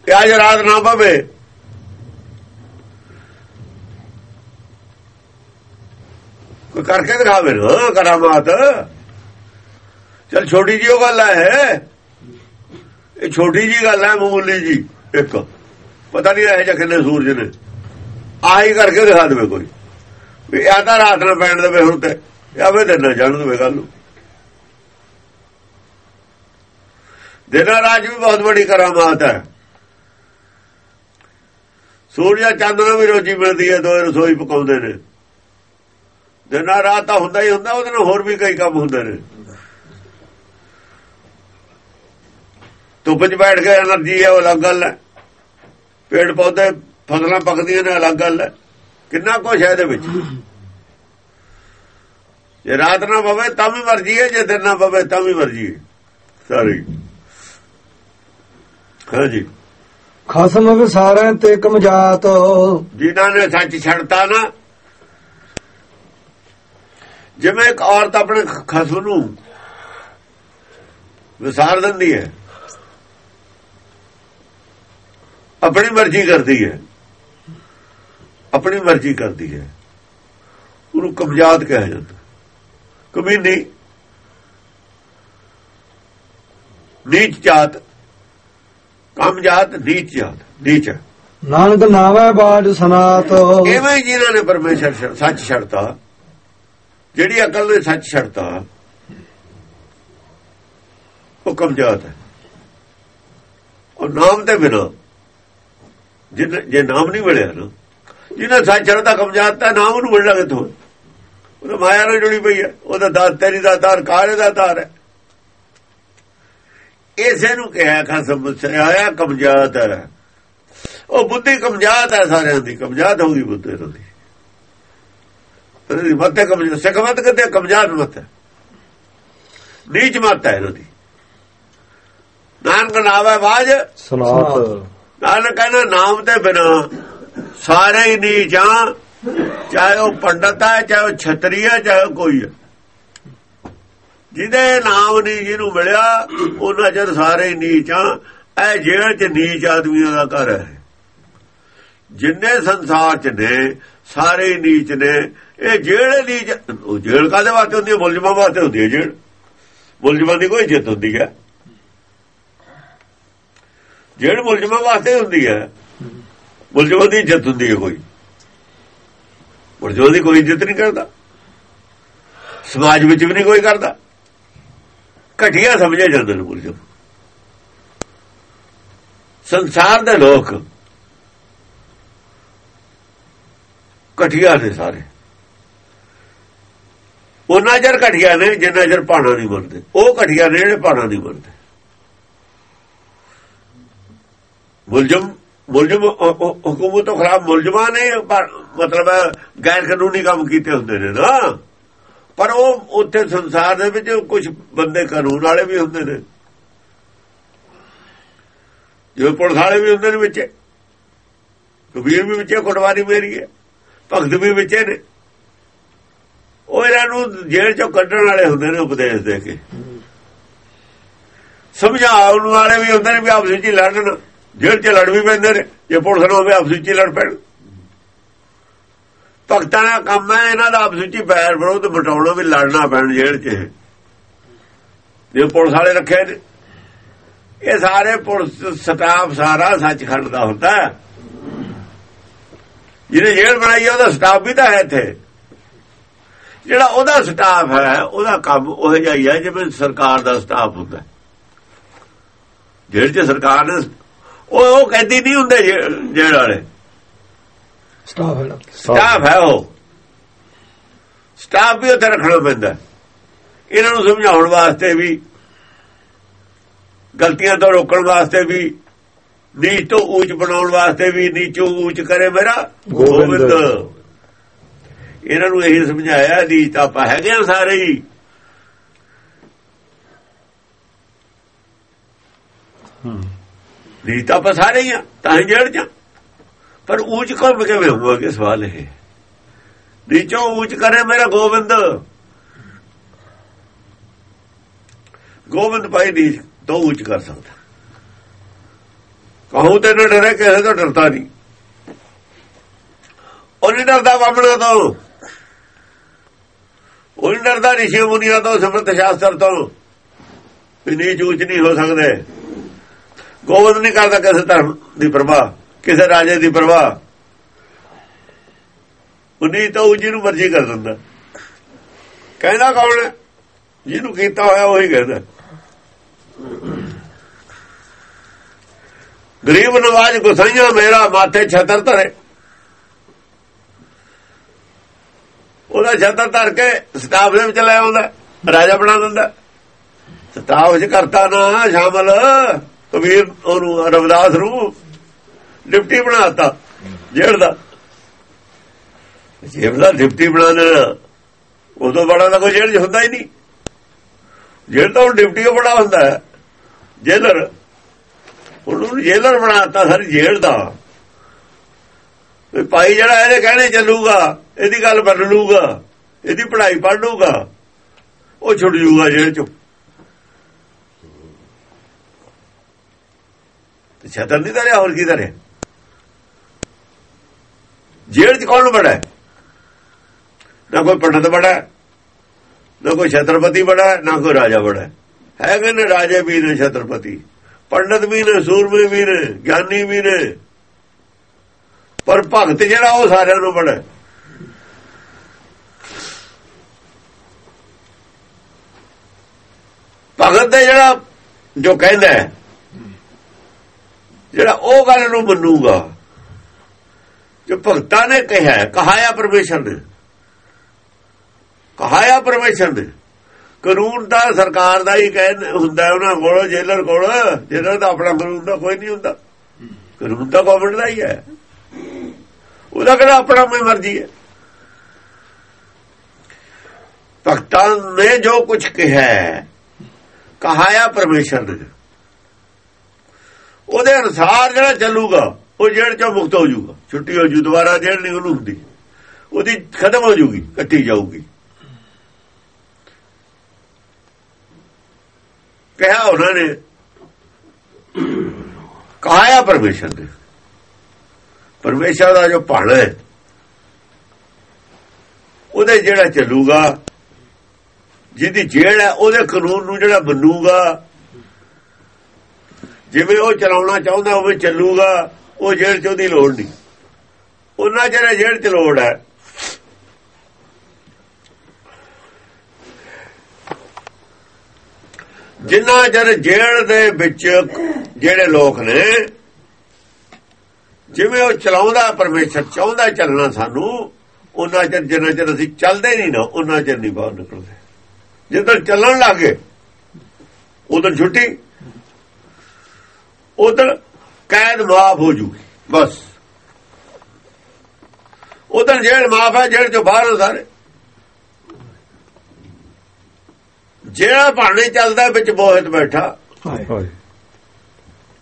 ਕਿ ਅੱਜ ਰਾਤ ਨਾ ਪਵੇ। ਕੋਈ ਕਰਕੇ ਦਿਖਾਵੇ ਨਾ ਕਰਾਮਾਤ ਚਲ ਛੋਟੀ ਜੀ ਉਹ ਗੱਲ ਹੈ। ਇਹ ਛੋਟੀ ਜੀ ਗੱਲ ਹੈ ਮਾਮੂਲੀ ਜੀ, ਇੱਕ। ਪਤਾ ਨਹੀਂ ਇਹ ਜਾਂ ਕਿੰਨੇ ਸੂਰਜ ਨੇ। ਆਹੀ ਕਰਕੇ ਦਿਖਾ ਦੇਵੇ ਕੋਈ। ਵੀ ਆ ਤਾਂ ਰਾਤ ਨੂੰ ਪੈਣ ਦੇਵੇ ਹੁਣ ਤੇ। ਆਵੇ ਦਿਨ ਨਾ ਜਾਣ ਦੇਵੇ ਗੱਲ ਨੂੰ। ਦਿਨਾ ਰਾਜ ਵੀ ਬਹੁਤ ਵੱਡੀ ਕਰਾਮਾਤ ਹੈ। ਸੂਰਜ ਚੰਦ ਨੂੰ ਵੀ ਰੋਜੀ ਮਿਲਦੀ ਹੈ ਦੋਏ ਰਸੋਈ ਪਕਾਉਂਦੇ ਨੇ। ਦਿਨਾ ਰਾਤ ਤਾਂ ਹੁੰਦਾ ਹੀ ਹੁੰਦਾ, ਉਹਦੇ ਨਾਲ ਹੋਰ ਵੀ ਕਈ ਕੰਮ ਹੁੰਦੇ ਨੇ। ਧੁੱਪ 'ਚ ਬੈਠ ਕੇ એનર્ਜੀ ਹੈ, ਉਹ ਅਲੱਗ ਗੱਲ ਹੈ। ਪੇੜ ਪੌਦੇ, ਫਸਲਾਂ ਪਕਦੀਆਂ ਨੇ, ਅਲੱਗ ਗੱਲ ਹੈ। ਕਿੰਨਾ ਕੁਝ ਹੈ ਇਹਦੇ ਵਿੱਚ। ਜੇ ਰਾਤ ਨਾ ਪਵੇ, ਤਾਂ ਵੀ ਮਰਜ਼ੀ ਹੈ ਜੇ ਦਿਨ ਨਾ ਪਵੇ, ਤਾਂ ਵੀ ਮਰਜ਼ੀ ਹੈ ਸਾਰੀ। ਹਾਂਜੀ ਖਸਮ ਵਿਸਾਰੈ ਤੇ ਕਮਜਾਤ ਜਿਨ੍ਹਾਂ ਨੇ ਸੱਚ ਛੱਡਤਾ ਨਾ ਜਿਵੇਂ ਇੱਕ ਔਰਤ ਆਪਣੇ ਖਸਮ ਨੂੰ ਵਿਸਾਰ ਦਿੰਦੀ ਹੈ ਆਪਣੀ ਮਰਜ਼ੀ ਕਰਦੀ ਹੈ ਆਪਣੀ ਮਰਜ਼ੀ ਕਰਦੀ ਹੈ ਉਹਨੂੰ ਕਮਜਾਤ ਕਿਹਾ ਜਾਂਦਾ। ਕਮੀਨੀ ਨੀਚ ਜਾਤ ਕਮਜਾਤ ਨੀਚ ਜਾਤ ਨੀਚ। ਨਾਨਕ ਨਾਵੈ ਬਾਜ ਸਨਾਤ। ਐਵੇਂ ਜਿਨ੍ਹਾਂ ਨੇ ਪਰਮੇਸ਼ਰ ਸੱਚ ਛੱਡਤਾ ਜਿਹੜੀ ਅਕਲ ਨੇ ਸੱਚ ਛੱਡਤਾ ਉਹ ਕਮਜਾਤ ਹੈ। ਉਹ ਨਾਮ ਤੇ ਬਿਨਾ ਜੇ ਨਾਮ ਨਹੀਂ ਮਿਲਿਆ ਨਾ ਜਿਹਨੇ ਸੱਚ ਛੱਡਦਾ ਕਮਜਾਤ ਤਾਂ ਨਾਮ ਨੂੰ ਕਿੱਥੋਂ? ਉਹ ਤਾਂ ਮਾਇਆ ਨਾਲ ਜੁੜੀ ਪਈ ਹੈ ਉਹਦਾ ਦਾਤ ਤੇਰੀ ਦਾ ਦਾਰ ਕਾਰੇ ਦਾ ਦਾਰ ਹੈ। ਇਸੇ ਨੂੰ ਕਿਹਾ ਖਸਮ ਆਇਆ ਕਮਜਾਤ ਹੈ। ਉਹ ਬੁੱਧੀ ਕਮਜਾਤ ਹੈ ਸਾਰਿਆਂ ਦੀ ਕਮਜਾਤ ਹੋ ਗਈ ਬੁੱਧੀ ਇਹਨਾਂ ਦੀ। ਇਹਨਾਂ ਦੀ ਮੱਤ ਕਮਜਾਤ ਸਿੱਖ ਮੱਤ ਕਿਤੇ ਕਮਜਾਤ ਮੱਤ ਹੈ। ਨੀਚ ਮੱਤ ਹੈ ਇਹਨਾਂ ਦੀ। ਨਾਨਕ ਨਾਵੇ ਬਾਜ। ਸਨਾਤ। ਨਾਨਕ ਕਹਿੰਦਾ ਨਾਮ ਤੇ ਬਿਨਾ ਸਾਰੇ ਹੀ ਨੀਚਾਂ ਚਾਹੇ ਉਹ ਪੰਡਤ ਹੈ ਚਾਹੇ ਉਹ ਛਤਰੀ ਹੈ ਚਾਹੇ ਕੋਈ ਹੈ। ਜਿਹਦੇ ਨਾਮ ਨਹੀਂ ਜਿਹਨੂੰ ਮਿਲਿਆ ਉਹਨਾਂ ਚਿਰ ਸਾਰੇ ਹੀ ਨੀਚਾਂ ਇਹ ਜੇਲ੍ਹ ਚ ਨੀਚ ਆਦਮੀਆਂ ਦਾ ਘਰ ਹੈ। ਜਿੰਨੇ ਸੰਸਾਰ ਚ ਨੇ, ਸਾਰੇ ਨੀਚ ਨੇ। ਇਹ ਜੇਲ੍ਹ ਨੀਚ, ਉਹ ਜੇਲ੍ਹ ਕਾਦੇ ਵਾਸਤੇ ਹੁੰਦੀ ਹੈ? ਮੁਲਜ਼ਮਾਂ ਵਾਸਤੇ ਹੁੰਦੀ ਹੈ ਜੇਲ੍ਹ। ਮੁਲਜ਼ਮਾਂ ਦੀ ਕੋਈ ਇੱਜ਼ਤ ਹੁੰਦੀ ਹੈ। ਜੇਲ੍ਹ ਮੁਲਜ਼ਮਾਂ ਵਾਸਤੇ ਹੁੰਦੀ ਹੈ। ਮੁਲਜ਼ਮਾਂ ਦੀ ਇੱਜ਼ਤ ਹੁੰਦੀ ਹੈ ਕੋਈ। ਮੁਲਜ਼ਮਾਂ ਦੀ ਕੋਈ ਇੱਜ਼ਤ ਨਹੀਂ ਕਰਦਾ। ਸਮਾਜ ਵਿੱਚ ਵੀ ਨਹੀਂ ਕੋਈ ਕਰਦਾ। ਘਟੀਆ ਸਮਝਿਆ ਜਾਂਦੇ ਨੇ ਮੁਲਜ਼ਮ ਸੰਸਾਰ ਦੇ ਲੋਕ ਘਟੀਆ ਨੇ ਸਾਰੇ। ਉਹਨਾਂ ਜਰ ਘਟੀਆ ਨੇ, ਜਿੰਨਾ ਜਰ ਪਾਣਾ ਨਹੀਂ ਬਣਦੇ। ਉਹ ਘਟੀਆ ਨੇ, ਜਿਹੜੇ ਪਾਣਾ ਨਹੀਂ ਬਣਦੇ। ਮੁਲਜ਼ਮ ਮੁਲਜ਼ਮ ਹਕੂਮਤ ਤੋਂ ਖਰਾਬ ਮੁਲਜ਼ਮਾਂ ਨੇ ਮਤਲਬ ਗੈਰ ਕਾਨੂੰਨੀ ਕੰਮ ਕੀਤੇ ਹੁੰਦੇ ਨੇ ਨਾ। ਪਰ ਉਹ ਉੱਥੇ ਸੰਸਾਰ ਦੇ ਵਿੱਚ ਕੁਝ ਬੰਦੇ ਕਾਨੂੰਨ ਵਾਲੇ ਵੀ ਹੁੰਦੇ ਨੇ। ਜਿਵੇਂ ਪੁਲਿਸ ਵਾਲੇ ਵੀ ਹੁੰਦੇ ਨੇ ਵਿੱਚ। ਕਬੀਰ ਵੀ ਵਿੱਚ ਕੁਟਵਾਰੀ ਮੇਰੀ ਹੈ। ਭਗਤ ਵੀ ਵਿੱਚ ਨੇ। ਉਹ ਇਹਨਾਂ ਨੂੰ ਜੇਲ੍ਹ ਚੋਂ ਕੱਢਣ ਵਾਲੇ ਹੁੰਦੇ ਨੇ ਉਪਦੇਸ਼ ਦੇ ਕੇ। ਸਮਝਾਉਣ ਵਾਲੇ ਵੀ ਹੁੰਦੇ ਨੇ ਵੀ ਆਪਸ ਵਿੱਚ ਹੀ ਲੜਨ। ਜੇਲ੍ਹ 'ਚ ਲੜ ਵੀ ਪੈਂਦੇ ਨੇ। ਜੇ ਪੁਲਿਸ ਨੂੰ ਹੋਵੇ, ਆਪਸ ਵਿੱਚ ਹੀ ਲੜ ਪੈਣ। ਭਗਤਾਂ ਦਾ ਕੰਮ ਹੈ, ਇਹਨਾਂ ਦਾ ਆਪਸ ਵਿੱਚ ਹੀ ਪੈਰ ਵਿਰੋਧ ਮਟਾਉਣਾ ਵੀ ਲੜਨਾ ਪੈਣ ਜੇਲ੍ਹ 'ਚ ਜੇ ਪੁਲਿਸ ਵਾਲੇ ਰੱਖੇ ਨੇ ਇਹ ਸਾਰੇ ਪੁਲਿਸ ਸਟਾਫ ਸਾਰਾ ਸੱਚਖੰਡ ਦਾ ਹੁੰਦਾ ਜਿਹਨੇ ਜੇਲ੍ਹ ਬਣਾਈ ਹੈ, ਉਹਦਾ ਸਟਾਫ ਵੀ ਤਾਂ ਹੈ ਇੱਥੇ। ਜਿਹੜਾ ਉਹਦਾ ਸਟਾਫ ਹੈ, ਉਹਦਾ ਕੰਮ ਉਹ ਜਿਹਾ ਹੀ ਹੈ ਜਿਵੇਂ ਸਰਕਾਰ ਦਾ ਸਟਾਫ ਹੁੰਦਾ ਹੈ। ਜੇਲ੍ਹ 'ਚ ਸਰਕਾਰ ਨੇ, ਉਹ ਉਹ ਕੈਦੀ ਨਹੀਂ ਹੁੰਦੇ ਜੇ- ਜੇਲ੍ਹ ਵਾਲੇ। ਸਟਾਫ ਹੈ ਸਟਾਫ ਹੈ ਉਹ ਸਟਾਫ ਵੀ ਉੱਥੇ ਰੱਖਣਾ ਪੈਂਦਾ। ਇਹਨਾਂ ਨੂੰ ਸਮਝਾਉਣ ਵਾਸਤੇ ਵੀ ਗਲਤੀਆਂ ਤੋਂ ਰੋਕਣ ਵਾਸਤੇ ਵੀ ਨੀਚ ਤੋਂ ਉੱਚ ਬਣਾਉਣ ਵਾਸਤੇ ਵੀ ਨੀਚੋਂ ਉੱਚ ਕਰੇ ਮੇਰਾ ਗੋਬਿੰਦ। ਇਹਨਾਂ ਨੂੰ ਇਹੀ ਸਮਝਾਇਆ ਨੀਚ ਤਾਂ ਆਪਾਂ ਹੈਗੇ ਆ ਸਾਰੇ ਹੀ। ਨੀਚ ਤਾਂ ਆਪਾਂ ਸਾਰੇ ਹੀ ਆ ਤਾਂ ਹੀ ਜੜ ਜਾ ਪਰ ਉੱਚ ਕੰਮ ਕਿਵੇਂ ਹੋਊਗਾ ਸਵਾਲ ਇਹ। ਨੀਚੋਂ ਉੱਚ ਕਰੇ ਮੇਰਾ ਗੋਬਿੰਦ। ਗੋਬਿੰਦ ਭਾਈ ਨੀਚ ਤੋਂ ਉੱਚ ਕਰ ਸਕਦਾ। ਕਹੂੰ ਤੇ ਡਰੇ ਕਿਸੇ ਤੋਂ ਡਰਦਾ ਨਹੀਂ। ਉਹ ਨਹੀਂ ਡਰਦਾ ਬਾਬਣਾ ਤੋਂ। ਉਹ ਨਹੀਂ ਡਰਦਾ ਰਿਸ਼ੀ ਮੁਨੀਆਂ ਤੋਂ, ਸਿਮਰਤ ਸ਼ਾਸਤਰ ਤੋਂ। ਵੀ ਨੀਚ ਉੱਚ ਨਹੀਂ ਹੋ ਸਕਦੇ। ਗੋਬਿੰਦ ਨਹੀਂ ਕਰਦਾ ਕਿਸੇ ਧਰਮ ਦੀ ਪ੍ਰਵਾਹ। ਕਿਸੇ ਰਾਜੇ ਦੀ ਪ੍ਰਵਾਹ। ਉਨੀ ਤਾਂ ਉਹ ਜਿਹਨੂੰ ਮਰਜ਼ੀ ਕਰ ਦਿੰਦਾ। ਕਹਿੰਦਾ ਕੌਣ ਹੈ? ਜਿਹਨੂੰ ਕੀਤਾ ਹੋਇਆ ਉਹੀ ਕਹਿੰਦਾ। ਗਰੀਬ ਨਵਾਜ ਗੁਸਾਈਆਂ, ਮੇਰਾ ਮਾਥੇ ਛਤਰ ਧਰੇ। ਉਹਦਾ ਛਤਰ ਧਰ ਕੇ ਸਟਾਫ ਦੇ ਵਿੱਚ ਲੈ ਆਉਂਦਾ, ਰਾਜਾ ਬਣਾ ਦਿੰਦਾ। ਸਟਾਫ ਵਿੱਚ ਕਰਤਾ ਨਾ, ਸ਼ਾਮਲ। ਕਬੀਰ ਉਹਨੂੰ, ਰਵਿਦਾਸ ਨੂੰ ਡਿਪਟੀ ਬਣਾਤਾ ਜੇਲ੍ਹ ਦਾ। ਜੇਲ੍ਹ ਦਾ ਡਿਪਟੀ ਬਣਾ ਦੇਣਾ ਉਦੋਂ ਬੜਾ ਤਾਂ ਕੋਈ ਜੇਲ੍ਹ 'ਚ ਹੁੰਦਾ ਹੀ ਨਹੀਂ। ਜੇਲ੍ਹ ਤਾਂ ਹੁਣ ਡਿਪਟੀ ਉਹ ਬੜਾ ਹੁੰਦਾ ਹੈ। ਜੇਲਰ, ਉਹਨੂੰ ਜੇਲਰ ਬਣਾਤਾ ਸਾਰੀ ਜੇਲ੍ਹ ਦਾ। ਵੀ ਭਾਈ ਜਿਹੜਾ ਇਹਦੇ ਕਹਿਣੇ ਚੱਲੂਗਾ, ਇਹਦੀ ਗੱਲ ਮੰਨ ਲੂਗਾ ਇਹਦੀ ਪੜ੍ਹਾਈ ਪੜ੍ਹ ਲੂਗਾ ਉਹ ਛੁੱਟ ਜੂਗਾ ਜੇਲ੍ਹ ਚੋਂ। ਤੇ ਛਤਰ ਨਹੀਂ ਧਰਿਆ, ਹੋਰ ਕੀ ਧਰਿਆ? ਜੇਲ੍ਹ ਚ ਕੌਣ ਬੜਾ ਨਾ ਕੋਈ ਪੰਡਤ ਬੜਾ ਨਾ ਕੋਈ ਛਤਰਪਤੀ ਬੜਾ ਨਾ ਕੋਈ ਰਾਜਾ ਬੜਾ ਹੈਗੇ ਨੇ ਰਾਜੇ ਵੀ ਨੇ, ਛਤਰਪਤੀ। ਪੰਡਤ ਵੀ ਨੇ, ਸੂਰਮੇ ਵੀ ਨੇ, ਗਿਆਨੀ ਵੀ ਨੇ। ਪਰ ਭਗਤ ਜਿਹੜਾ ਉਹ ਸਾਰਿਆਂ ਨੂੰ ਬੜਾ ਭਗਤ ਦਾ ਜਿਹੜਾ ਜੋ ਕਹਿੰਦਾ ਜਿਹੜਾ ਉਹ ਗੱਲ ਨੂੰ ਮੰਨੂਗਾ ਜੋ ਭਗਤਾਂ ਨੇ ਕਿਹਾ ਕਹਾਇਆ ਪਰਮੇਸ਼ਰ ਨੇ। ਕਹਾਇਆ ਪਰਮੇਸ਼ਰ ਨੇ। ਕਾਨੂੰਨ ਤਾਂ ਸਰਕਾਰ ਦਾ ਹੀ ਕਹਿ ਹੁੰਦਾ ਹੈ ਉਹਨਾਂ ਕੋਲ ਜੇਲਰ ਕੋਲ ਜੇਲਰ ਦਾ ਆਪਣਾ ਕਾਨੂੰਨ ਦਾ ਕੋਈ ਨਹੀਂ ਹੁੰਦਾ। ਕਾਨੂੰਨ ਤਾਂ ਗਵਰਨਮੈਂਟ ਦਾ ਹੀ ਹੈ। ਉਹਦਾ ਕਿਹੜਾ ਆਪਣਾ ਕੋਈ ਮਰਜ਼ੀ ਹੈ। ਭਗਤਾਂ ਨੇ ਜੋ ਕੁਝ ਕਿਹਾ ਹੈ, ਕਹਾਇਆ ਪਰਮੇਸ਼ਰ ਨੇ। ਉਹਦੇ ਅਨੁਸਾਰ ਜਿਹੜਾ ਚੱਲੂਗਾ ਉਹ ਜੇਲ੍ਹ ਚੋਂ ਮੁਕਤ ਹੋ ਜਾਊਗਾ। ਛੁੱਟੀ ਹੋ ਜੂ, ਦੁਬਾਰਾ ਜੇਲ੍ਹ ਨਹੀਂ ਉਹਨੂੰ ਹੁੰਦੀ। ਉਹਦੀ ਖਤਮ ਹੋ ਜੂਗੀ ਕੱਟੀ ਜਾਊਗੀ। ਕਿਹਾ ਉਹਨਾਂ ਨੇ ਕਹਾਇਆ ਪਰਮੇਸ਼ਰ ਨੇ ਪਰਮੇਸ਼ਰ ਦਾ ਜੋ ਭਾਣਾ ਹੈ, ਉਹਦੇ ਜਿਹੜਾ ਚੱਲੂਗਾ, ਜਿਹਦੀ ਜੇੜ ਹੈ, ਉਹਦੇ ਕਾਨੂੰਨ ਨੂੰ ਜਿਹੜਾ ਮੰਨੂਗਾ, ਜਿਵੇਂ ਉਹ ਚਲਾਉਣਾ ਚਾਹੁੰਦਾ, ਉਵੇਂ ਚੱਲੂਗਾ। ਉਹ ਜੇਲ੍ਹ ਚ ਉਹਦੀ ਲੋੜ ਨਹੀਂ। ਉਹਨਾਂ ਜਿਹੜਾ ਜੇਲ੍ਹ ਚ ਲੋੜ ਹੈ। ਜਿੰਨਾ ਚਿਰ ਜੇਲ੍ਹ ਦੇ ਵਿੱਚ ਜਿਹੜੇ ਲੋਕ ਨੇ, ਜਿਵੇਂ ਉਹ ਚਲਾਉਂਦਾ ਪਰਮੇਸ਼ਰ, ਚਾਹੁੰਦਾ ਚੱਲਣਾ ਸਾਨੂੰ, ਉਹਨਾਂ ਚਿਰ ਜਿੰਨਾ ਚਿਰ ਅਸੀਂ ਚੱਲਦੇ ਨਹੀਂ ਨਾ, ਉਹਨਾਂ ਚਿਰ ਨਹੀਂ ਬਾਹਰ ਨਿਕਲਦੇ। ਜਦੋਂ ਚੱਲਣ ਲੱਗੇ ਉਦੋਂ ਛੁੱਟੀ ਉਧਰ ਕੈਦ ਮਾਫ ਹੋ ਜੂਗੀ ਬਸ। ਉਧਰ ਜੇਲ੍ਹ ਮਾਫ ਹੈ ਜੇਲ੍ਹ ਚੋਂ ਬਾਹਰ ਸਾਰੇ। ਜਿਹੜਾ ਭਾਣੇ ਚੱਲਦਾ ਵਿੱਚ ਬੋਹਤ ਬੈਠਾ। ਹਾਏ। ਹਾਏ।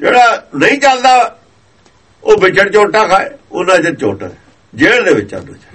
ਜਿਹੜਾ ਨਹੀਂ ਚੱਲਦਾ ਉਹ ਵਿਚੜ ਝੋਟਾ ਖਾਏ ਉਹਨਾਂ ਚ ਝੋਟਾ ਹੈ। ਜੇਲ੍ਹ ਦੇ ਵਿੱਚ ਚ